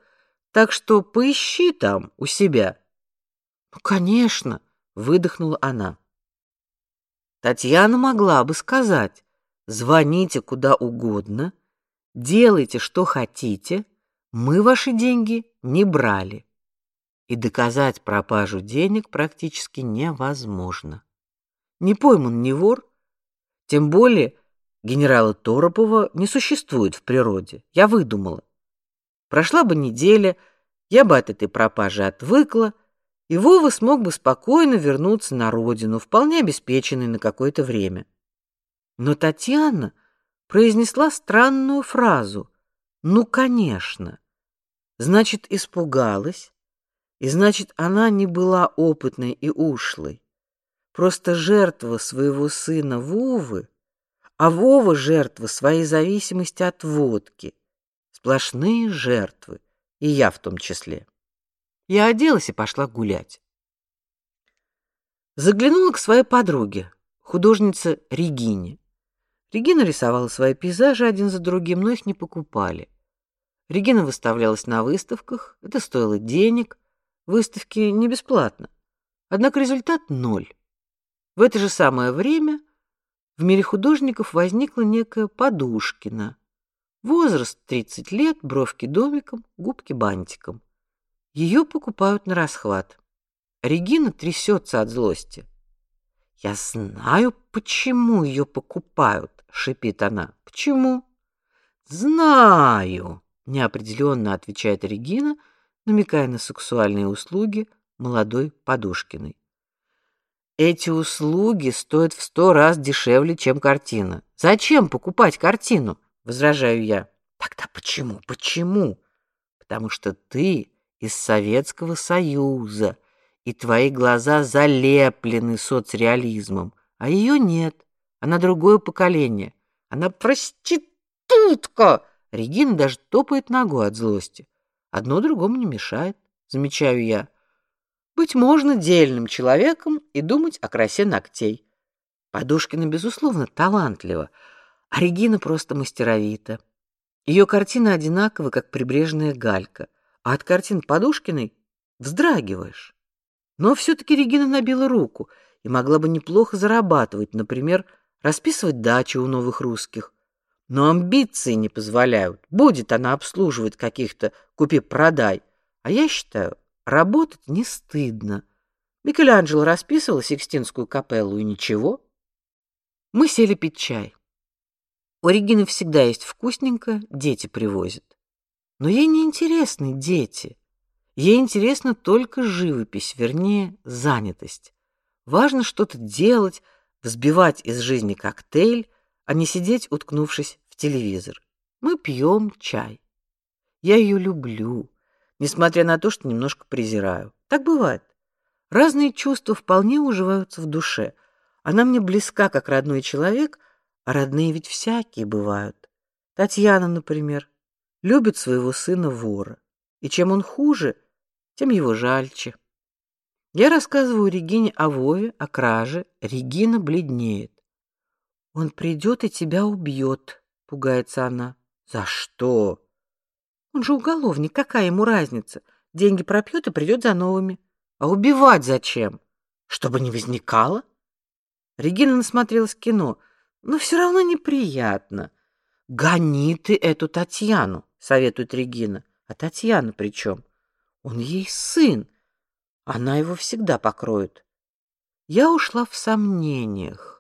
так что поищи там у себя. Ну, конечно, выдохнула она. Татьяна могла бы сказать: "Звоните куда угодно, делайте что хотите, мы ваши деньги не брали" и доказать пропажу денег практически невозможно. Не пойман не вор, тем более генерала Торопова не существует в природе. Я выдумала. Прошла бы неделя, я бы от этой пропажи отвыкла, и Вова смог бы спокойно вернуться на родину, вполне обеспеченный на какое-то время. Но Татьяна произнесла странную фразу: "Ну, конечно". Значит, испугалась и значит, она не была опытной и ушлой. Просто жертва своего сына Вовы, а Вова жертва своей зависимости от водки. Сплошные жертвы, и я в том числе. Я оделась и пошла гулять. Заглянула к своей подруге, художнице Регине. Регина рисовала свои пейзажи один за другим, но их не покупали. Регина выставлялась на выставках, это стоило денег, Выставки не бесплатно. Однако результат ноль. В это же самое время в мире художников возникла некая Подушкина. Возраст 30 лет, бровки домиком, губки бантиком. Ее покупают на расхват. Регина трясется от злости. Я знаю, почему ее покупают, шипит она. Почему? Знаю, неопределенно отвечает Регина намекая на сексуальные услуги молодой Подушкиной. Эти услуги стоят в сто раз дешевле, чем картина. Зачем покупать картину? возражаю я. Тогда почему? Почему? Потому что ты из Советского Союза, и твои глаза залеплены соцреализмом, а ее нет. Она другое поколение. Она проститутка. Регина даже топает ногой от злости. Одно другому не мешает, замечаю я. Быть можно дельным человеком и думать о красе ногтей. Подушкина безусловно талантлива, а Регина просто мастеровита. Ее картины одинаковы, как прибрежная галька, а от картин Подушкиной вздрагиваешь. Но все таки Регина набила руку и могла бы неплохо зарабатывать, например, расписывать дачи у новых русских но амбиции не позволяют. Будет она обслуживать каких-то купи-продай. А я считаю, работать не стыдно. Микеланджело расписывал Сикстинскую капеллу и ничего. Мы сели пить чай. У Регины всегда есть вкусненько, дети привозят. Но ей не интересны дети. Ей интересна только живопись, вернее, занятость. Важно что-то делать, взбивать из жизни коктейль, а не сидеть, уткнувшись в телевизор. Мы пьем чай. Я ее люблю, несмотря на то, что немножко презираю. Так бывает. Разные чувства вполне уживаются в душе. Она мне близка, как родной человек, а родные ведь всякие бывают. Татьяна, например, любит своего сына вора, и чем он хуже, тем его жальче. Я рассказываю Регине о Вове, о краже, Регина бледнеет. Он придет и тебя убьет, пугается она. За что? Он же уголовник, какая ему разница? Деньги пропьет и придет за новыми. А убивать зачем? Чтобы не возникало? Регина насмотрелась кино, но все равно неприятно. Гони ты эту Татьяну, советует Регина. А Татьяна при чем? Он ей сын. Она его всегда покроет. Я ушла в сомнениях.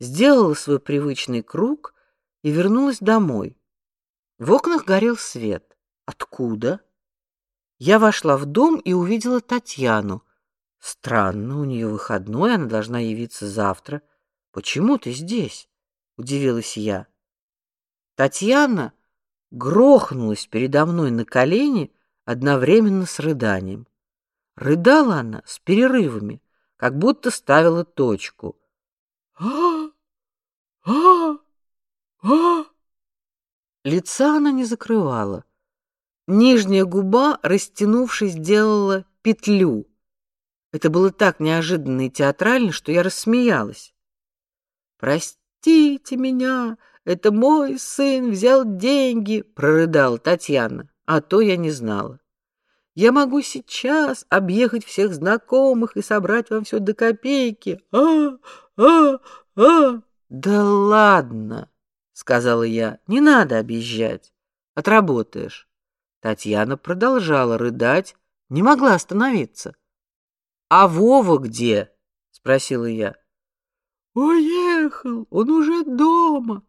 Сделала свой привычный круг и вернулась домой. В окнах горел свет. Откуда? Я вошла в дом и увидела Татьяну. Странно, у нее выходной, она должна явиться завтра. Почему ты здесь? удивилась я. Татьяна грохнулась передо мной на колени одновременно с рыданием. Рыдала она с перерывами, как будто ставила точку. А! А! А! Лица она не закрывала. Нижняя губа, растянувшись, делала петлю. Это было так неожиданно и театрально, что я рассмеялась. Простите меня, это мой сын взял деньги, прорыдала Татьяна, а то я не знала. Я могу сейчас объехать всех знакомых и собрать вам все до копейки. А, а, а. Да ладно, сказала я. Не надо объезжать. Отработаешь. Татьяна продолжала рыдать, не могла остановиться. А Вова где? спросила я. Уехал, он уже дома.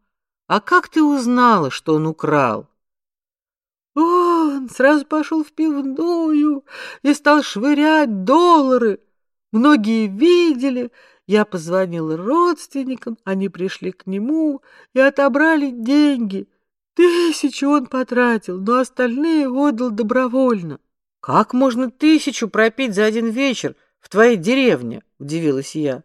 А как ты узнала, что он украл? Он сразу пошел в пивную и стал швырять доллары. Многие видели. Я позвонила родственникам, они пришли к нему и отобрали деньги. Тысячу он потратил, но остальные отдал добровольно. Как можно тысячу пропить за один вечер в твоей деревне? удивилась я.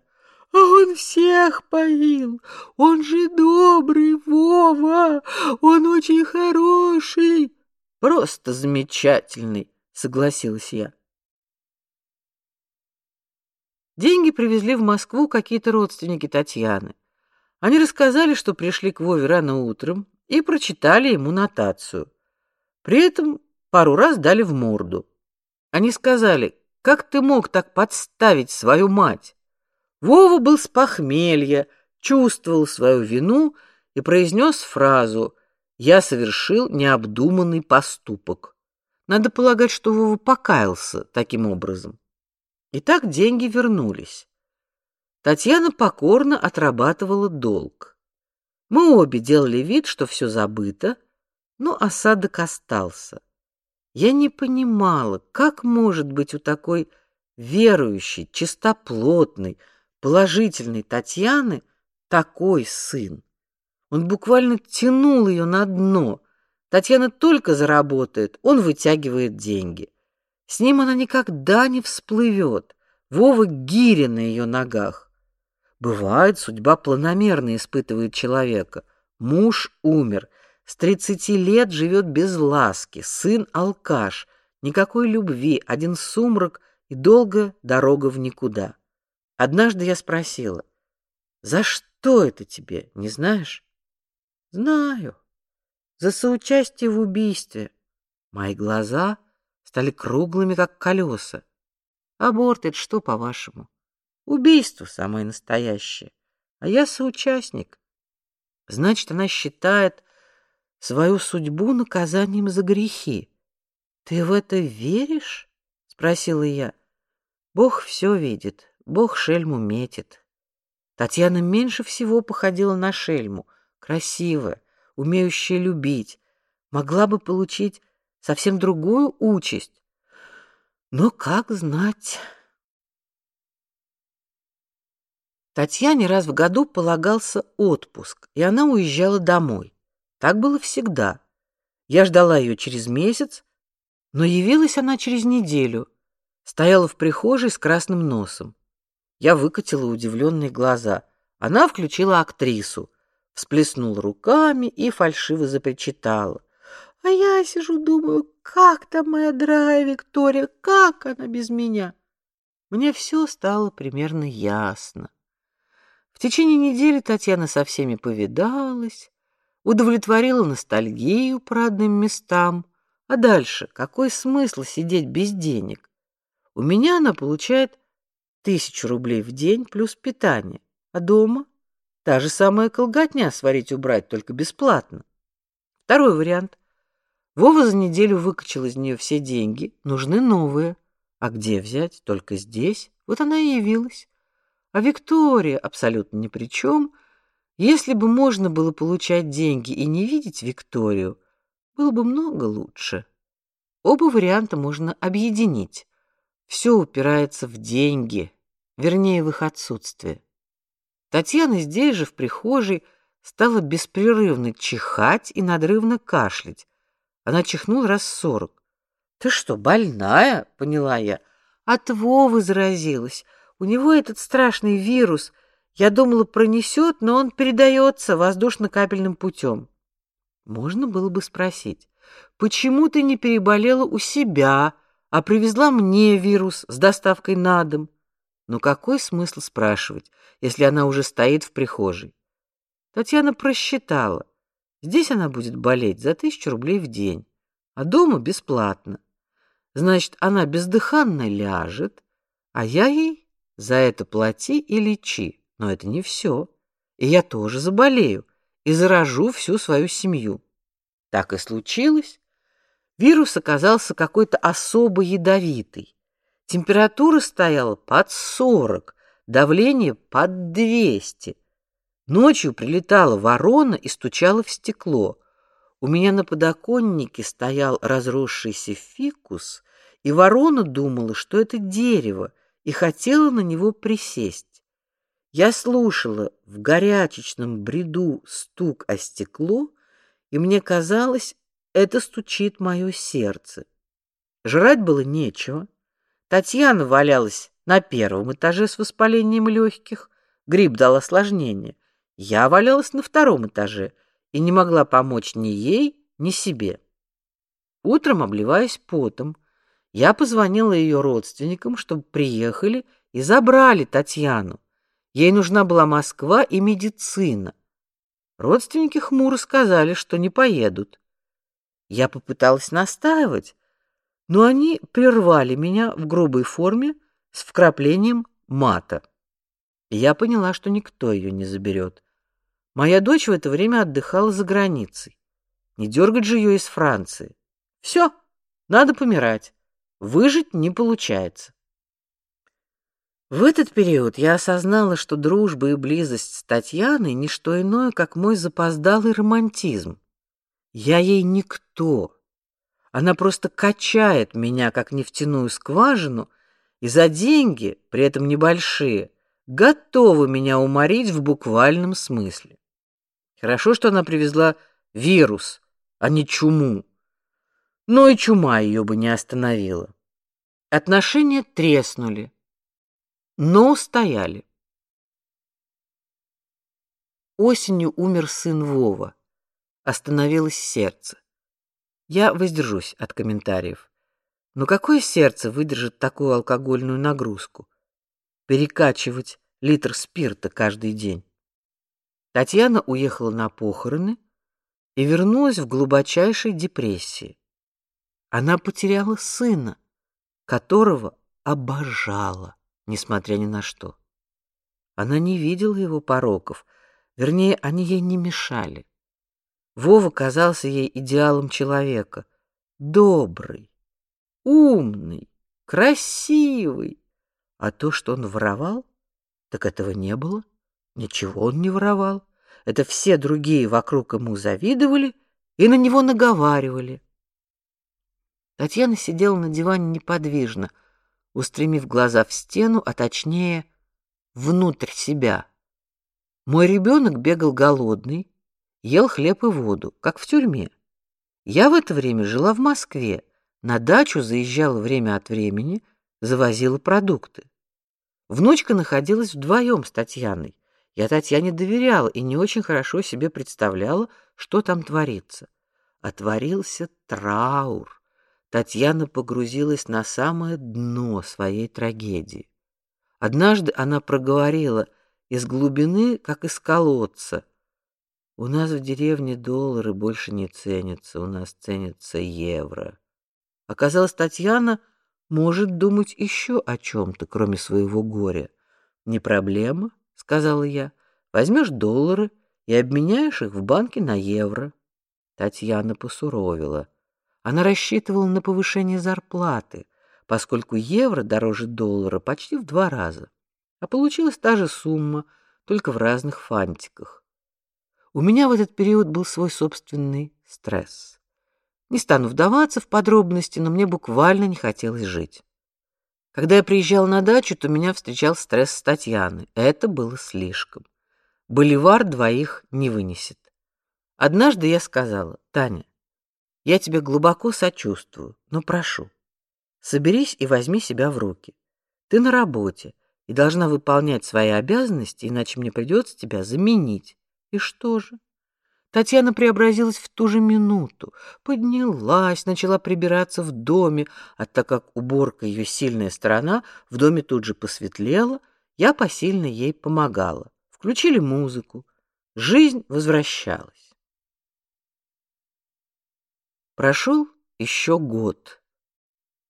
А он всех поил. Он же добрый, Вова. Он очень хороший. Просто замечательный, согласилась я. Деньги привезли в Москву какие-то родственники Татьяны. Они рассказали, что пришли к Вове рано утром и прочитали ему нотацию. При этом пару раз дали в морду. Они сказали: "Как ты мог так подставить свою мать?" Вова был с похмелья, чувствовал свою вину и произнес фразу: "Я совершил необдуманный поступок". Надо полагать, что Вова покаялся таким образом. Итак, деньги вернулись. Татьяна покорно отрабатывала долг. Мы обе делали вид, что все забыто, но осадок остался. Я не понимала, как может быть у такой верующей, чистоплотной, положительной Татьяны такой сын. Он буквально тянул ее на дно. Татьяна только заработает, он вытягивает деньги. С ним она никогда не всплывет. Вова гиря на ее ногах. Бывает, судьба планомерно испытывает человека. Муж умер, с тридцати лет живет без ласки, сын алкаш, никакой любви, один сумрак и долгая дорога в никуда. Однажды я спросила: "За что это тебе, не знаешь?" "Знаю. За соучастие в убийстве". Мои глаза стали круглыми, как колеса. Аборт это что, по-вашему? Убийство самое настоящее. А я соучастник. Значит, она считает свою судьбу наказанием за грехи. Ты в это веришь? спросила я. Бог все видит, Бог шельму метит. Татьяна меньше всего походила на шельму, красивая, умеющая любить, могла бы получить совсем другую участь. Но как знать? Татьяне раз в году полагался отпуск, и она уезжала домой. Так было всегда. Я ждала ее через месяц, но явилась она через неделю. Стояла в прихожей с красным носом. Я выкатила удивленные глаза. Она включила актрису, всплеснула руками и фальшиво запричитала. А я сижу, думаю, как там моя дорогая Виктория, как она без меня? Мне все стало примерно ясно. В течение недели Татьяна со всеми повидалась, удовлетворила ностальгию по родным местам. А дальше какой смысл сидеть без денег? У меня она получает тысячу рублей в день плюс питание, а дома та же самая колготня сварить убрать только бесплатно. Второй вариант. Вова за неделю выкачал из нее все деньги, нужны новые. А где взять? Только здесь. Вот она и явилась. А Виктория абсолютно ни при чем. Если бы можно было получать деньги и не видеть Викторию, было бы много лучше. Оба варианта можно объединить. Все упирается в деньги вернее, в их отсутствие. Татьяна здесь же, в прихожей, стала беспрерывно чихать и надрывно кашлять. Она чихнула раз сорок. «Ты что, больная?» — поняла я. «От Вовы заразилась. У него этот страшный вирус. Я думала, пронесет, но он передается воздушно-капельным путем». Можно было бы спросить, почему ты не переболела у себя, а привезла мне вирус с доставкой на дом? Но какой смысл спрашивать, если она уже стоит в прихожей? Татьяна просчитала. Здесь она будет болеть за тысячу рублей в день, а дома бесплатно. Значит, она бездыханно ляжет, а я ей за это плати и лечи. Но это не все. И я тоже заболею и заражу всю свою семью. Так и случилось. Вирус оказался какой-то особо ядовитый. Температура стояла под сорок, давление под двести. Ночью прилетала ворона и стучала в стекло. У меня на подоконнике стоял разросшийся фикус, и ворона думала, что это дерево, и хотела на него присесть. Я слушала в горячечном бреду стук о стекло, и мне казалось, это стучит мое сердце. Жрать было нечего. Татьяна валялась на первом этаже с воспалением легких, грипп дал осложнение. Я валялась на втором этаже и не могла помочь ни ей, ни себе. Утром, обливаясь потом, я позвонила ее родственникам, чтобы приехали и забрали Татьяну. Ей нужна была Москва и медицина. Родственники хмуро сказали, что не поедут. Я попыталась настаивать, но они прервали меня в грубой форме с вкраплением мата. Я поняла, что никто ее не заберет. Моя дочь в это время отдыхала за границей. Не дергать же ее из Франции. Все, надо помирать. Выжить не получается. В этот период я осознала, что дружба и близость с Татьяной не что иное, как мой запоздалый романтизм. Я ей никто, она просто качает меня, как нефтяную скважину, и за деньги, при этом небольшие, готова меня уморить в буквальном смысле. Хорошо, что она привезла вирус, а не чуму. Но и чума ее бы не остановила. Отношения треснули, но устояли. Осенью умер сын Вова. Остановилось сердце. Я воздержусь от комментариев. Но какое сердце выдержит такую алкогольную нагрузку? Перекачивать литр спирта каждый день. Татьяна уехала на похороны и вернулась в глубочайшей депрессии. Она потеряла сына, которого обожала, несмотря ни на что. Она не видела его пороков, вернее, они ей не мешали. Вова казался ей идеалом человека. Добрый, умный, красивый. А то, что он воровал, так этого не было. Ничего он не воровал. Это все другие вокруг ему завидовали и на него наговаривали. Татьяна сидела на диване неподвижно, устремив глаза в стену, а точнее внутрь себя. Мой ребенок бегал голодный, ел хлеб и воду, как в тюрьме. Я в это время жила в Москве, на дачу заезжала время от времени, завозила продукты. Внучка находилась вдвоем с Татьяной. Я Татьяне доверяла и не очень хорошо себе представляла, что там творится. Отворился траур. Татьяна погрузилась на самое дно своей трагедии. Однажды она проговорила из глубины, как из колодца: "У нас в деревне доллары больше не ценятся, у нас ценятся евро". Оказалось, Татьяна может думать еще о чем то кроме своего горя. Не проблема, сказала я. Возьмешь доллары и обменяешь их в банке на евро. Татьяна посуровила. Она рассчитывала на повышение зарплаты, поскольку евро дороже доллара почти в два раза. А получилась та же сумма, только в разных фантиках. У меня в этот период был свой собственный стресс. Не стану вдаваться в подробности, но мне буквально не хотелось жить. Когда я приезжал на дачу, то меня встречал стресс с Татьяной. Это было слишком. Боливар двоих не вынесет. Однажды я сказала: "Таня, я тебе глубоко сочувствую, но прошу, соберись и возьми себя в руки. Ты на работе и должна выполнять свои обязанности, иначе мне придется тебя заменить". И что же? Татьяна преобразилась в ту же минуту, поднялась, начала прибираться в доме, а так как уборка ее сильная сторона, в доме тут же посветлело, я посильно ей помогала. Включили музыку. Жизнь возвращалась. Прошел еще год.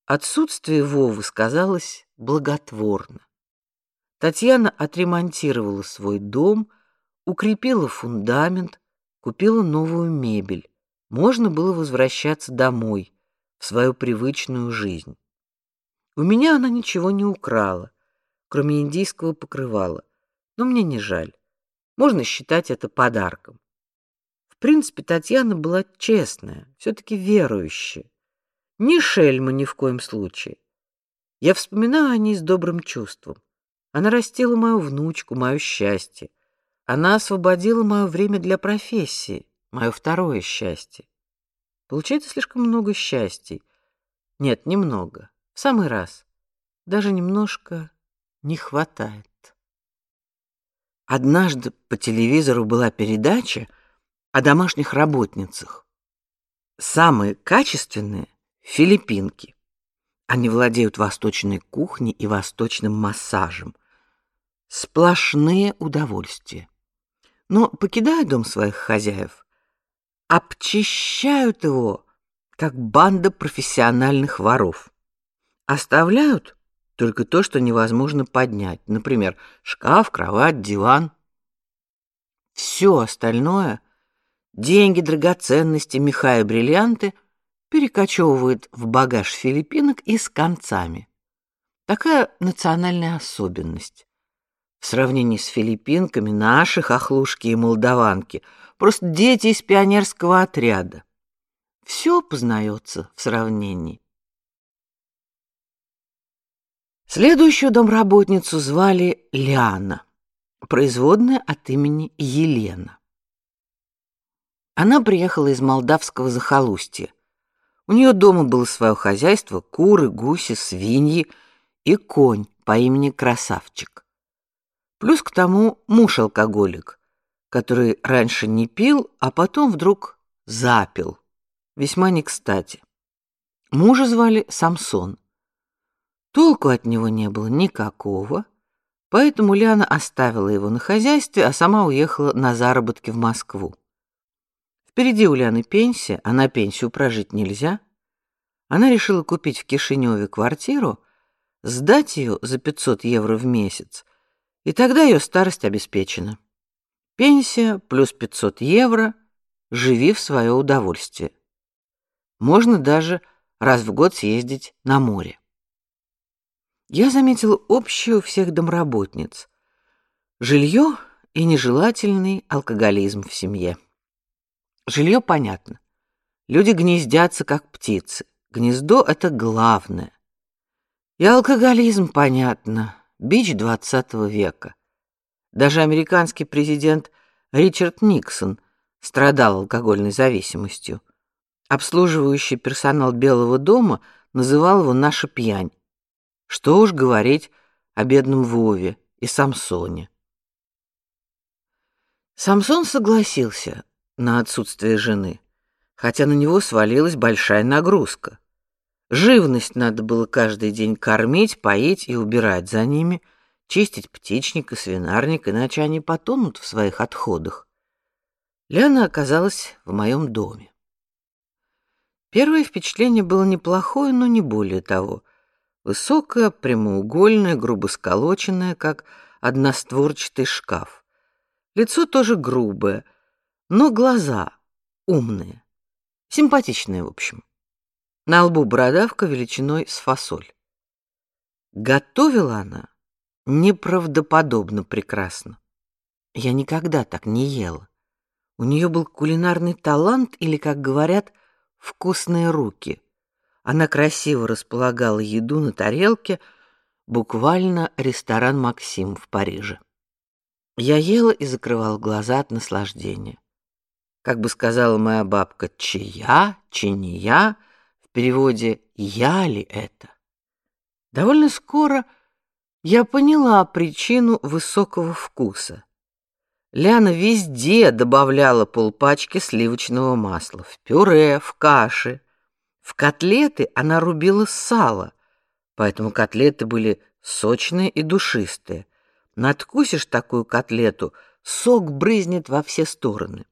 Отсутствие Вовы сказалось благотворно. Татьяна отремонтировала свой дом, укрепила фундамент, купила новую мебель. Можно было возвращаться домой, в свою привычную жизнь. У меня она ничего не украла, кроме индийского покрывала, но мне не жаль. Можно считать это подарком. В принципе, Татьяна была честная, все таки верующая. Не шельма ни в коем случае. Я вспоминаю о ней с добрым чувством. Она растила мою внучку, мое счастье. Она освободила мое время для профессии, мое второе счастье. Получается слишком много счастий. Нет, немного. В самый раз. Даже немножко не хватает. Однажды по телевизору была передача о домашних работницах. Самые качественные филиппинки. Они владеют восточной кухней и восточным массажем. Сплошные удовольствия но, покидая дом своих хозяев, обчищают его, как банда профессиональных воров. Оставляют только то, что невозможно поднять, например, шкаф, кровать, диван. Все остальное — деньги, драгоценности, меха и бриллианты — перекочевывают в багаж филиппинок и с концами. Такая национальная особенность. В сравнении с филиппинками наши хохлушки и молдаванки просто дети из пионерского отряда. Все познается в сравнении. Следующую домработницу звали Лиана, производная от имени Елена. Она приехала из молдавского захолустья. У нее дома было свое хозяйство: куры, гуси, свиньи и конь по имени Красавчик. Плюс к тому муж алкоголик, который раньше не пил, а потом вдруг запил. Весьма не кстати. Мужа звали Самсон. Толку от него не было никакого, поэтому Ляна оставила его на хозяйстве, а сама уехала на заработки в Москву. Впереди у Ляны пенсия, а на пенсию прожить нельзя. Она решила купить в Кишиневе квартиру, сдать ее за 500 евро в месяц и тогда ее старость обеспечена. Пенсия плюс 500 евро, живи в свое удовольствие. Можно даже раз в год съездить на море. я заметила общую у всех домработниц: жилье и нежелательный алкоголизм в семье. Жилье понятно. Люди гнездятся как птицы. Гнездо это главное. И алкоголизм понятно, бич двадцатого века. Даже американский президент Ричард Никсон страдал алкогольной зависимостью. Обслуживающий персонал Белого дома называл его наша пьянь. Что уж говорить о бедном Вове и Самсоне. Самсон согласился на отсутствие жены, хотя на него свалилась большая нагрузка. Живность надо было каждый день кормить, поить и убирать за ними, чистить птичник и свинарник, иначе они потонут в своих отходах. Лена оказалась в моем доме. Первое впечатление было неплохое, но не более того. Высокая, прямоугольная, грубо сколоченная, как одностворчатый шкаф. Лицо тоже грубое, но глаза умные, симпатичные, в общем. На лбу бородавка величиной с фасоль. Готовила она неправдоподобно прекрасно. Я никогда так не ела. У нее был кулинарный талант или, как говорят, вкусные руки. Она красиво располагала еду на тарелке, буквально ресторан Максим в Париже. Я ела и закрывала глаза от наслаждения. Как бы сказала моя бабка, чья, чиния, переводе «я ли это?». Довольно скоро я поняла причину высокого вкуса. Ляна везде добавляла полпачки сливочного масла в пюре, в каши. В котлеты она рубила сало, поэтому котлеты были сочные и душистые. Надкусишь такую котлету, сок брызнет во все стороны.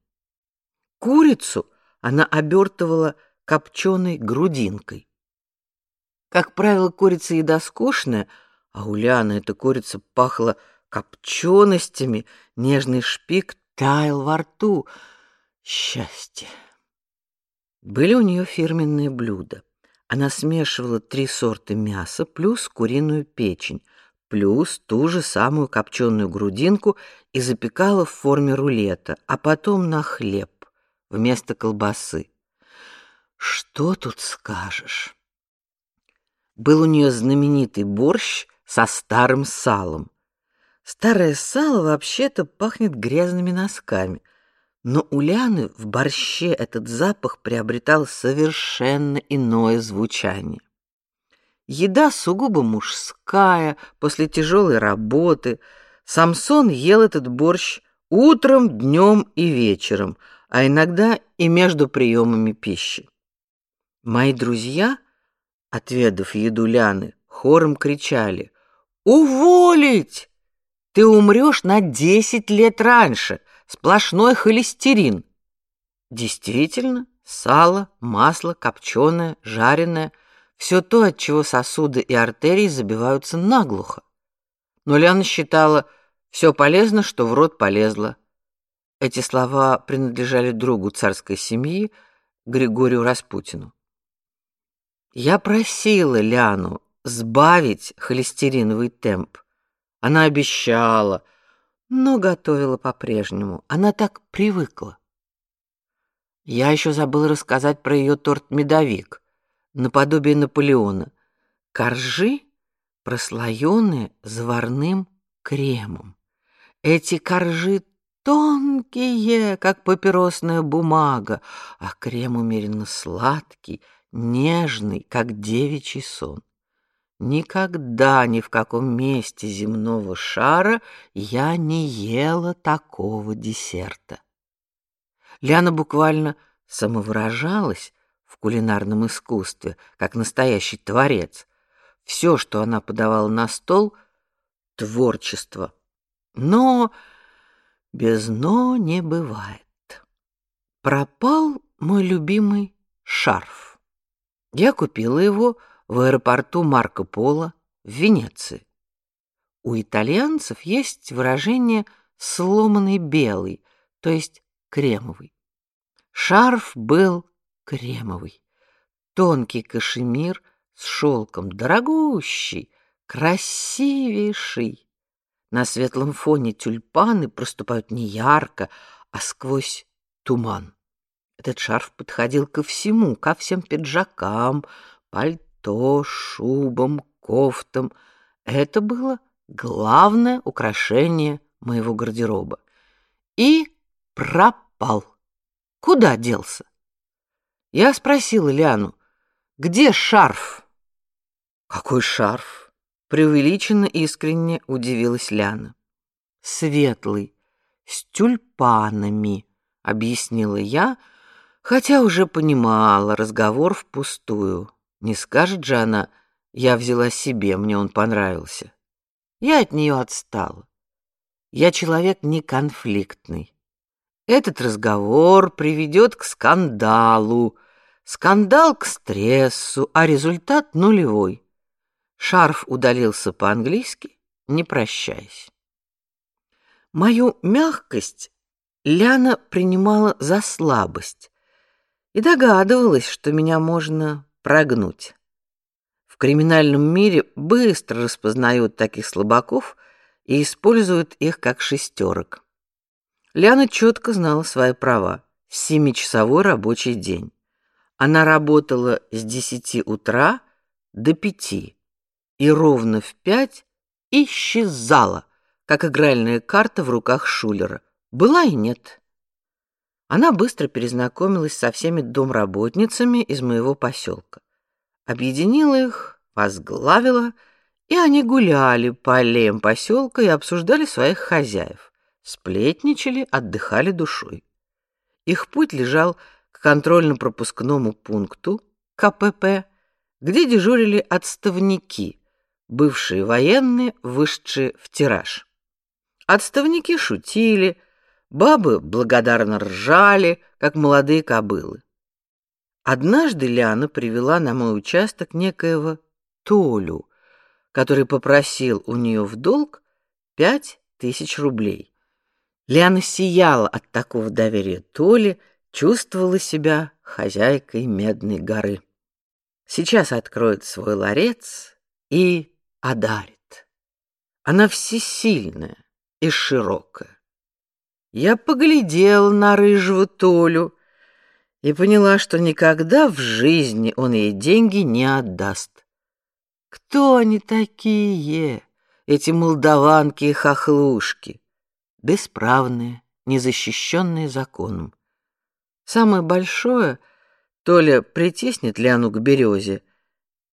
Курицу она обертывала копченой грудинкой. Как правило, курица еда скучная, а у Ляны эта курица пахла копченостями, нежный шпик таял во рту. Счастье. Были у нее фирменные блюда. Она смешивала три сорта мяса плюс куриную печень, плюс ту же самую копченую грудинку и запекала в форме рулета, а потом на хлеб вместо колбасы. Что тут скажешь? Был у нее знаменитый борщ со старым салом. Старое сало вообще-то пахнет грязными носками, но у Ляны в борще этот запах приобретал совершенно иное звучание. Еда сугубо мужская, после тяжелой работы. Самсон ел этот борщ утром, днем и вечером, а иногда и между приемами пищи. Мои друзья, отведав еду Ляны, хором кричали: "Уволить! Ты умрешь на десять лет раньше, сплошной холестерин. Действительно, сало, масло, копченое, жареное — все то, от чего сосуды и артерии забиваются наглухо. Но Ляна считала, все полезно, что в рот полезло. Эти слова принадлежали другу царской семьи, Григорию Распутину. Я просила Ляну сбавить холестериновый темп, она обещала, но готовила по-прежнему. Она так привыкла. Я еще забыл рассказать про ее торт-медовик, наподобие Наполеона. Коржи, прослоенные заварным кремом. Эти коржи тонкие, как папиросная бумага, а крем умеренно сладкий, нежный, как девичий сон. Никогда ни в каком месте земного шара я не ела такого десерта. Ляна буквально самовыражалась в кулинарном искусстве, как настоящий творец. Все, что она подавала на стол, творчество. Но без но не бывает. Пропал мой любимый шарф. Я купила его в аэропорту Марко Поло в Венеции. У итальянцев есть выражение сломанный белый, то есть кремовый. Шарф был кремовый, тонкий кашемир с шелком, дорогущий, красивейший. На светлом фоне тюльпаны проступают не ярко, а сквозь туман. Этот шарф подходил ко всему, ко всем пиджакам, пальто, шубам, кофтам. Это было главное украшение моего гардероба. И пропал. Куда делся? Я спросила Ляну, где шарф? Какой шарф? Преувеличенно искренне удивилась Ляна. Светлый, с тюльпанами, объяснила я, хотя уже понимала разговор впустую. Не скажет же она, я взяла себе, мне он понравился. Я от нее отстала. Я человек не конфликтный. Этот разговор приведет к скандалу, скандал к стрессу, а результат нулевой. Шарф удалился по-английски, не прощаясь. Мою мягкость Ляна принимала за слабость и догадывалась, что меня можно прогнуть. В криминальном мире быстро распознают таких слабаков и используют их как шестерок. Ляна четко знала свои права. Семичасовой рабочий день. Она работала с десяти утра до пяти и ровно в пять исчезала, как игральная карта в руках Шулера. Была и нет. Она быстро перезнакомилась со всеми домработницами из моего поселка, объединила их, возглавила, и они гуляли по аллеям поселка и обсуждали своих хозяев сплетничали, отдыхали душой. Их путь лежал к контрольно-пропускному пункту КПП, где дежурили отставники, бывшие военные, вышедшие в тираж. Отставники шутили, бабы благодарно ржали, как молодые кобылы. Однажды Ляна привела на мой участок некоего Толю, который попросил у нее в долг пять тысяч рублей. Лиана сияла от такого доверия Толи, чувствовала себя хозяйкой Медной горы. Сейчас откроет свой ларец и одарит. Она всесильная и широкая. Я поглядела на рыжего Толю и поняла, что никогда в жизни он ей деньги не отдаст. Кто они такие, эти молдаванки и хохлушки? бесправные, незащищенные законом. Самое большое Толя притиснет Ляну к березе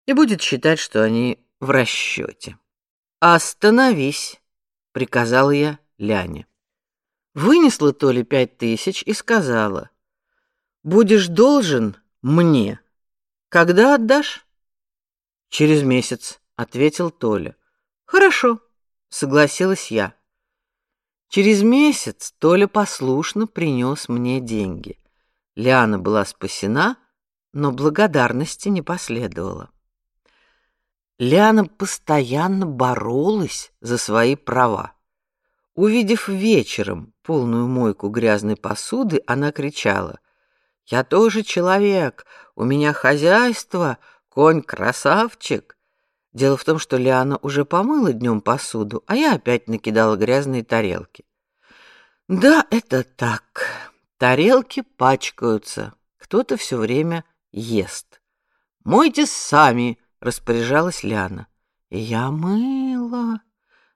и будет считать, что они в расчете. «Остановись!» — приказала я Ляне. Вынесла Толя пять тысяч и сказала, «Будешь должен мне. Когда отдашь?» «Через месяц», — ответил Толя. «Хорошо», — согласилась я. Через месяц Толя послушно принес мне деньги. Лиана была спасена, но благодарности не последовало. Лиана постоянно боролась за свои права. Увидев вечером полную мойку грязной посуды, она кричала: "Я тоже человек, у меня хозяйство, конь красавчик". Дело в том, что Лиана уже помыла днем посуду, а я опять накидала грязные тарелки. Да, это так. Тарелки пачкаются, кто-то все время ест. Мойте сами, распоряжалась Лиана. Я мыла.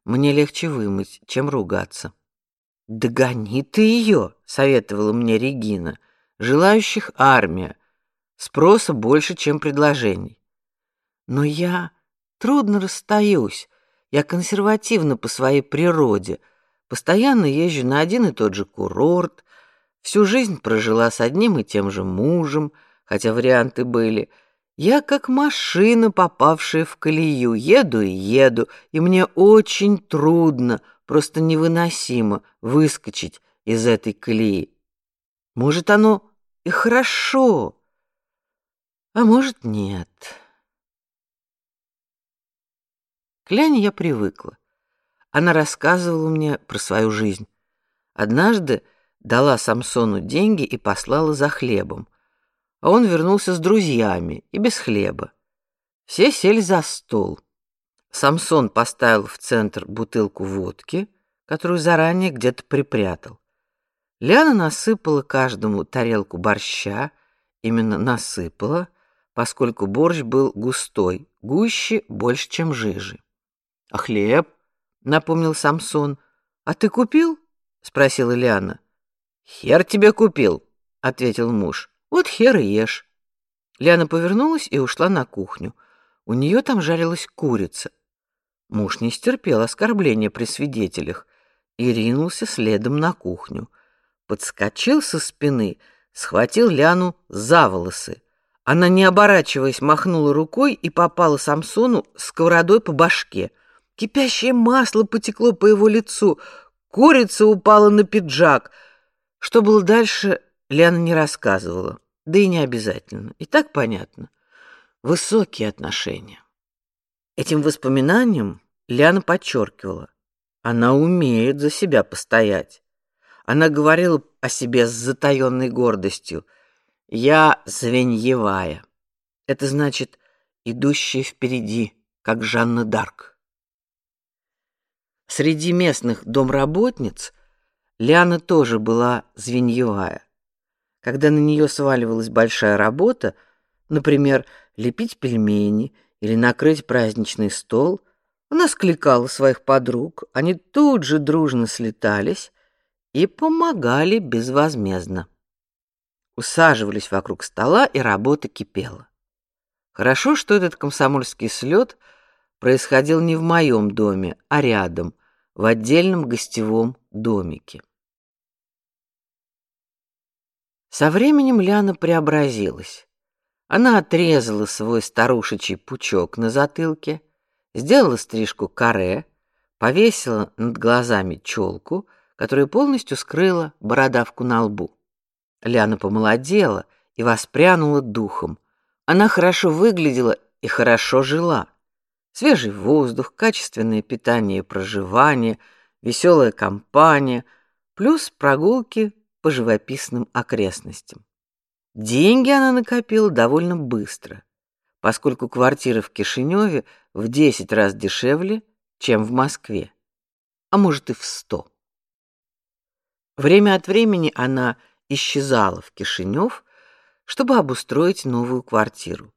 Мне легче вымыть, чем ругаться. Догони ты ее, советовала мне Регина. Желающих армия, спроса больше, чем предложений. Но я Трудно расстаюсь. Я консервативна по своей природе. Постоянно езжу на один и тот же курорт. Всю жизнь прожила с одним и тем же мужем, хотя варианты были. Я как машина, попавшая в колею, еду и еду, и мне очень трудно, просто невыносимо выскочить из этой колеи. Может, оно и хорошо, а может, нет. К Ляне я привыкла. Она рассказывала мне про свою жизнь. Однажды дала Самсону деньги и послала за хлебом. А он вернулся с друзьями и без хлеба. Все сели за стол. Самсон поставил в центр бутылку водки, которую заранее где-то припрятал. Ляна насыпала каждому тарелку борща, именно насыпала, поскольку борщ был густой, гуще больше, чем жижи. А хлеб, напомнил Самсон. А ты купил? спросила Ляна. Хер тебе купил, ответил муж. Вот хер и ешь. Ляна повернулась и ушла на кухню. У нее там жарилась курица. Муж не стерпел оскорбления при свидетелях и ринулся следом на кухню. Подскочил со спины, схватил Ляну за волосы. Она, не оборачиваясь, махнула рукой и попала Самсону сковородой по башке. Кипящее масло потекло по его лицу, курица упала на пиджак. Что было дальше, Ляна не рассказывала, да и не обязательно. И так понятно. Высокие отношения. Этим воспоминанием Ляна подчеркивала, она умеет за себя постоять. Она говорила о себе с затаенной гордостью. Я звеньевая. Это значит идущая впереди, как Жанна Дарк. Среди местных домработниц Ляна тоже была звеньевая. Когда на нее сваливалась большая работа, например, лепить пельмени или накрыть праздничный стол, она скликала своих подруг, они тут же дружно слетались и помогали безвозмездно. Усаживались вокруг стола, и работа кипела. Хорошо, что этот комсомольский слет происходил не в моем доме, а рядом, в отдельном гостевом домике. Со временем Ляна преобразилась. Она отрезала свой старушечий пучок на затылке, сделала стрижку каре, повесила над глазами челку, которая полностью скрыла бородавку на лбу. Ляна помолодела и воспрянула духом. Она хорошо выглядела и хорошо жила. Свежий воздух, качественное питание и проживание, веселая компания, плюс прогулки по живописным окрестностям. Деньги она накопила довольно быстро, поскольку квартира в Кишиневе в 10 раз дешевле, чем в Москве, а может и в сто. Время от времени она исчезала в Кишинев, чтобы обустроить новую квартиру.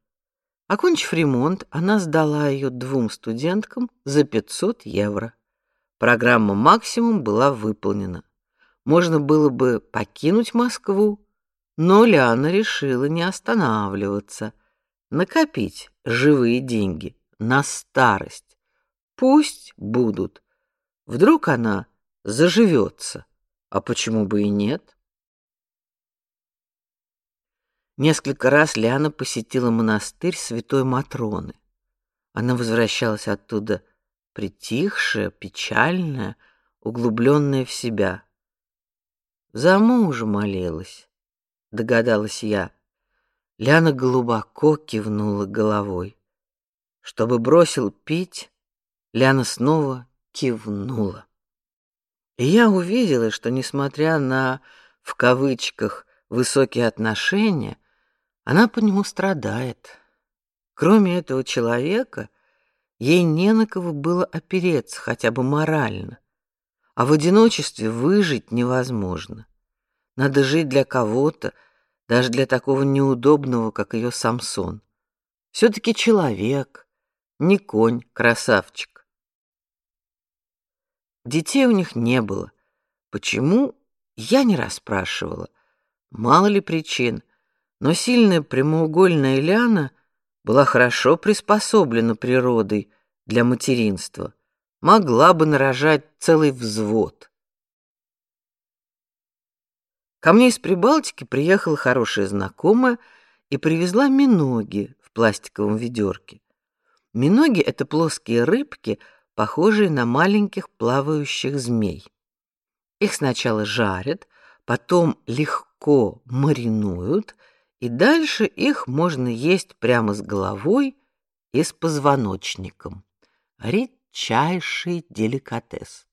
Окончив ремонт, она сдала ее двум студенткам за 500 евро. Программа максимум была выполнена. Можно было бы покинуть Москву но Ляна решила не останавливаться, накопить живые деньги на старость. Пусть будут. Вдруг она заживется, а почему бы и нет? Несколько раз Ляна посетила монастырь Святой Матроны. Она возвращалась оттуда притихшая, печальная, углубленная в себя. За мужа молилась догадалась я. Ляна глубоко кивнула головой. Чтобы бросил пить, Ляна снова кивнула. И я увидела, что несмотря на в кавычках высокие отношения, она по нему страдает. Кроме этого человека, ей не на кого было опереться, хотя бы морально. А в одиночестве выжить невозможно. Надо жить для кого-то, даже для такого неудобного, как ее Самсон. Все-таки человек, не конь, красавчик. Детей у них не было. Почему? Я не расспрашивала. Мало ли причин, но сильная прямоугольная Ляна была хорошо приспособлена природой для материнства, могла бы нарожать целый взвод. Ко мне из Прибалтики приехала хорошая знакомая и привезла миноги в пластиковом ведерке. Миноги это плоские рыбки, похожие на маленьких плавающих змей. Их сначала жарят, потом легко маринуют, и дальше их можно есть прямо с головой и с позвоночником. Редчайший деликатес.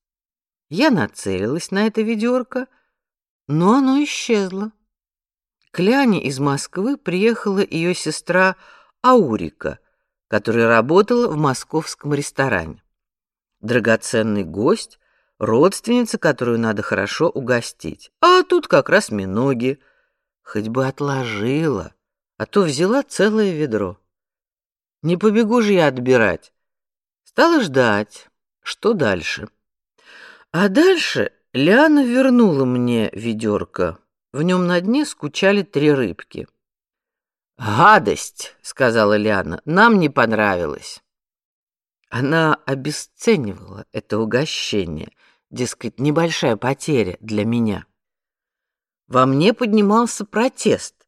Я нацелилась на это ведерко — но оно исчезло. К Ляне из Москвы приехала ее сестра Аурика, которая работала в московском ресторане. Драгоценный гость, родственница, которую надо хорошо угостить. А тут как раз миноги. Хоть бы отложила, а то взяла целое ведро. Не побегу же я отбирать. Стала ждать, что дальше. А дальше Ляна вернула мне ведерко. В нем на дне скучали три рыбки. «Гадость!» — сказала Ляна. «Нам не понравилось». Она обесценивала это угощение, дескать, небольшая потеря для меня. Во мне поднимался протест.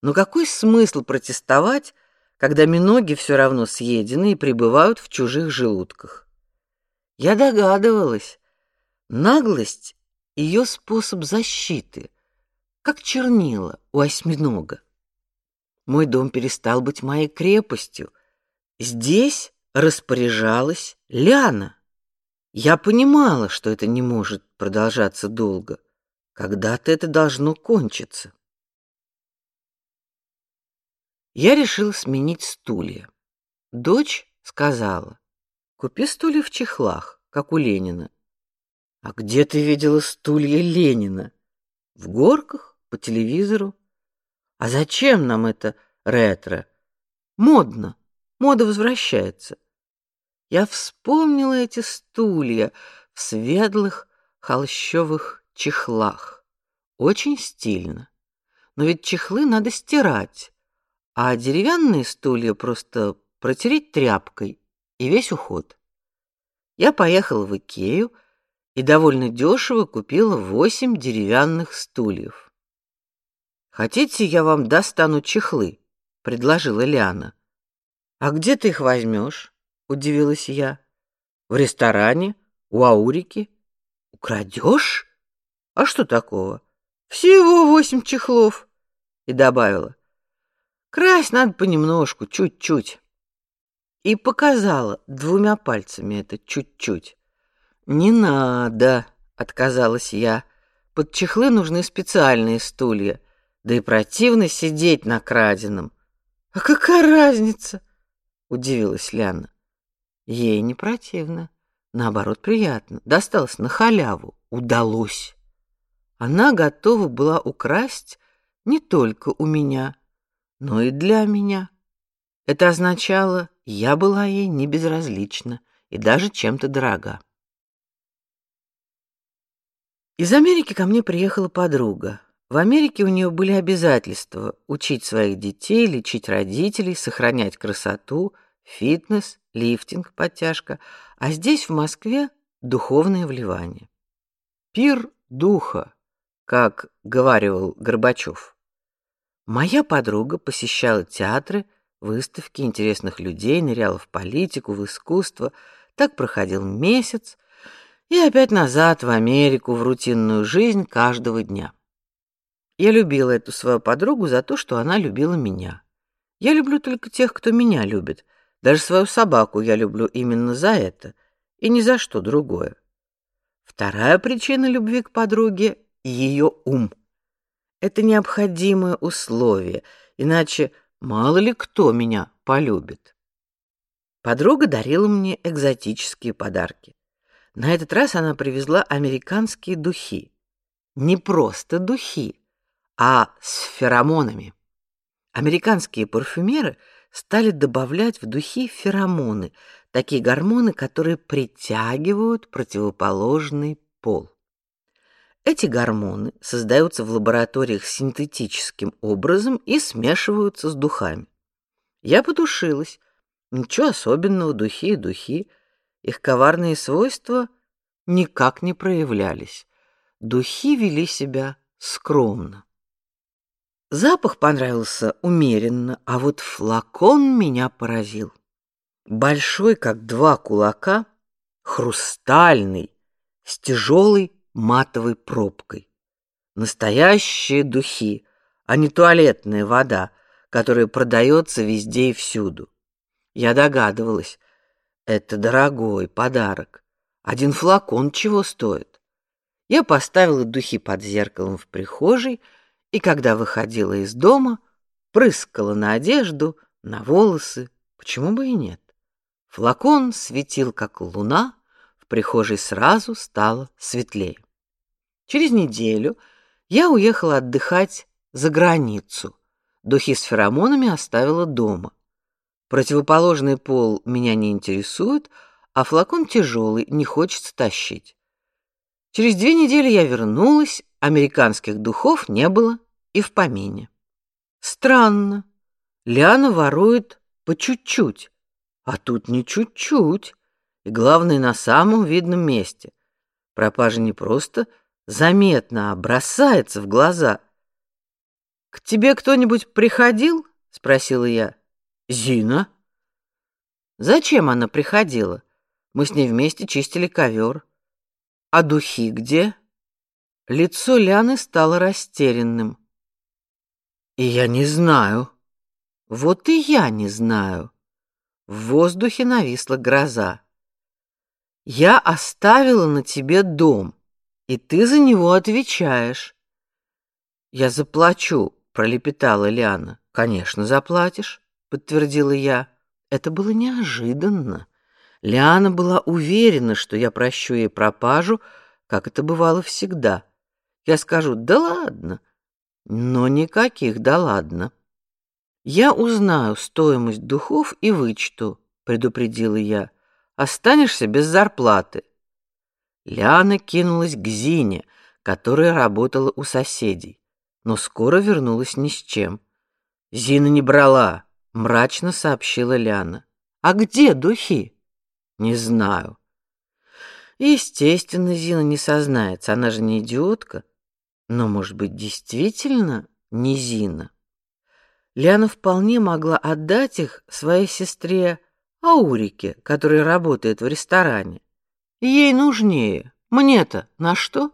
Но какой смысл протестовать, когда миноги все равно съедены и пребывают в чужих желудках? Я догадывалась. Наглость — ее способ защиты, как чернила у осьминога. Мой дом перестал быть моей крепостью. Здесь распоряжалась Ляна. Я понимала, что это не может продолжаться долго. Когда-то это должно кончиться. Я решил сменить стулья. Дочь сказала: "Купи стулья в чехлах, как у Ленина". А где ты видела стулья Ленина? В горках, по телевизору. А зачем нам это ретро? Модно. Мода возвращается. Я вспомнила эти стулья в светлых холщовых чехлах. Очень стильно. Но ведь чехлы надо стирать а деревянные стулья просто протереть тряпкой и весь уход. Я поехал в Икею и довольно дешево купила восемь деревянных стульев. Хотите, я вам достану чехлы? предложила Ляна. А где ты их возьмешь? удивилась я. В ресторане у Аурики. Украдешь? А что такого? Всего восемь чехлов. И добавила: Красть надо понемножку, чуть-чуть. И показала двумя пальцами это чуть-чуть. Не надо, отказалась я. Под чехлы нужны специальные стулья. Да и противно сидеть на краденом. А какая разница? удивилась Ляна. Ей не противно, наоборот, приятно. Досталось на халяву, удалось. Она готова была украсть не только у меня, но и для меня. Это означало, я была ей не безразлична и даже чем-то дорога. Из Америки ко мне приехала подруга. В Америке у нее были обязательства учить своих детей, лечить родителей, сохранять красоту, фитнес, лифтинг, подтяжка, а здесь в Москве духовное вливание. Пир духа, как говаривал Горбачев. Моя подруга посещала театры, выставки интересных людей, ныряла в политику, в искусство. Так проходил месяц, и опять назад в Америку, в рутинную жизнь каждого дня. Я любила эту свою подругу за то, что она любила меня. Я люблю только тех, кто меня любит. Даже свою собаку я люблю именно за это и ни за что другое. Вторая причина любви к подруге ее ум. Это необходимое условие, иначе мало ли кто меня полюбит. Подруга дарила мне экзотические подарки. На этот раз она привезла американские духи. Не просто духи, а с феромонами. Американские парфюмеры стали добавлять в духи феромоны, такие гормоны, которые притягивают противоположный пол. Эти гормоны создаются в лабораториях синтетическим образом и смешиваются с духами. Я потушилась. Ничего особенного, духи и духи. Их коварные свойства никак не проявлялись. Духи вели себя скромно. Запах понравился умеренно, а вот флакон меня поразил. Большой, как два кулака, хрустальный, с тяжелой матовой пробкой. Настоящие духи, а не туалетная вода, которая продается везде и всюду. Я догадывалась, это дорогой подарок. Один флакон чего стоит? Я поставила духи под зеркалом в прихожей и, когда выходила из дома, прыскала на одежду, на волосы Почему бы и нет? Флакон светил как луна, в прихожей сразу стало светлее. Через неделю я уехала отдыхать за границу. Духи с феромонами оставила дома. Противоположный пол меня не интересует, а флакон тяжелый, не хочется тащить. Через две недели я вернулась, американских духов не было и в помине. Странно. Лиана ворует по чуть-чуть, а тут не чуть-чуть, и главное на самом видном месте. Пропажа не просто заметна, а бросается в глаза. К тебе кто-нибудь приходил? спросила я. Зина. Зачем она приходила? Мы с ней вместе чистили ковер. А духи где? Лицо Ляны стало растерянным. И я не знаю. Вот и я не знаю. В воздухе нависла гроза. Я оставила на тебе дом, и ты за него отвечаешь. Я заплачу, пролепетала Ляна. Конечно, заплатишь, подтвердила я. Это было неожиданно. Ляна была уверена, что я прощу ей пропажу, как это бывало всегда. Я скажу: "Да ладно". Но никаких "да ладно". Я узнаю стоимость духов и вычту, предупредила я. Останешься без зарплаты. Ляна кинулась к Зине, которая работала у соседей, но скоро вернулась ни с чем. Зина не брала, мрачно сообщила Ляна. А где духи? Не знаю. Естественно, Зина не сознается, она же не идиотка. Но, может быть, действительно не Зина. Ляна вполне могла отдать их своей сестре Аурике, которая работает в ресторане. Ей нужнее. Мне-то на что?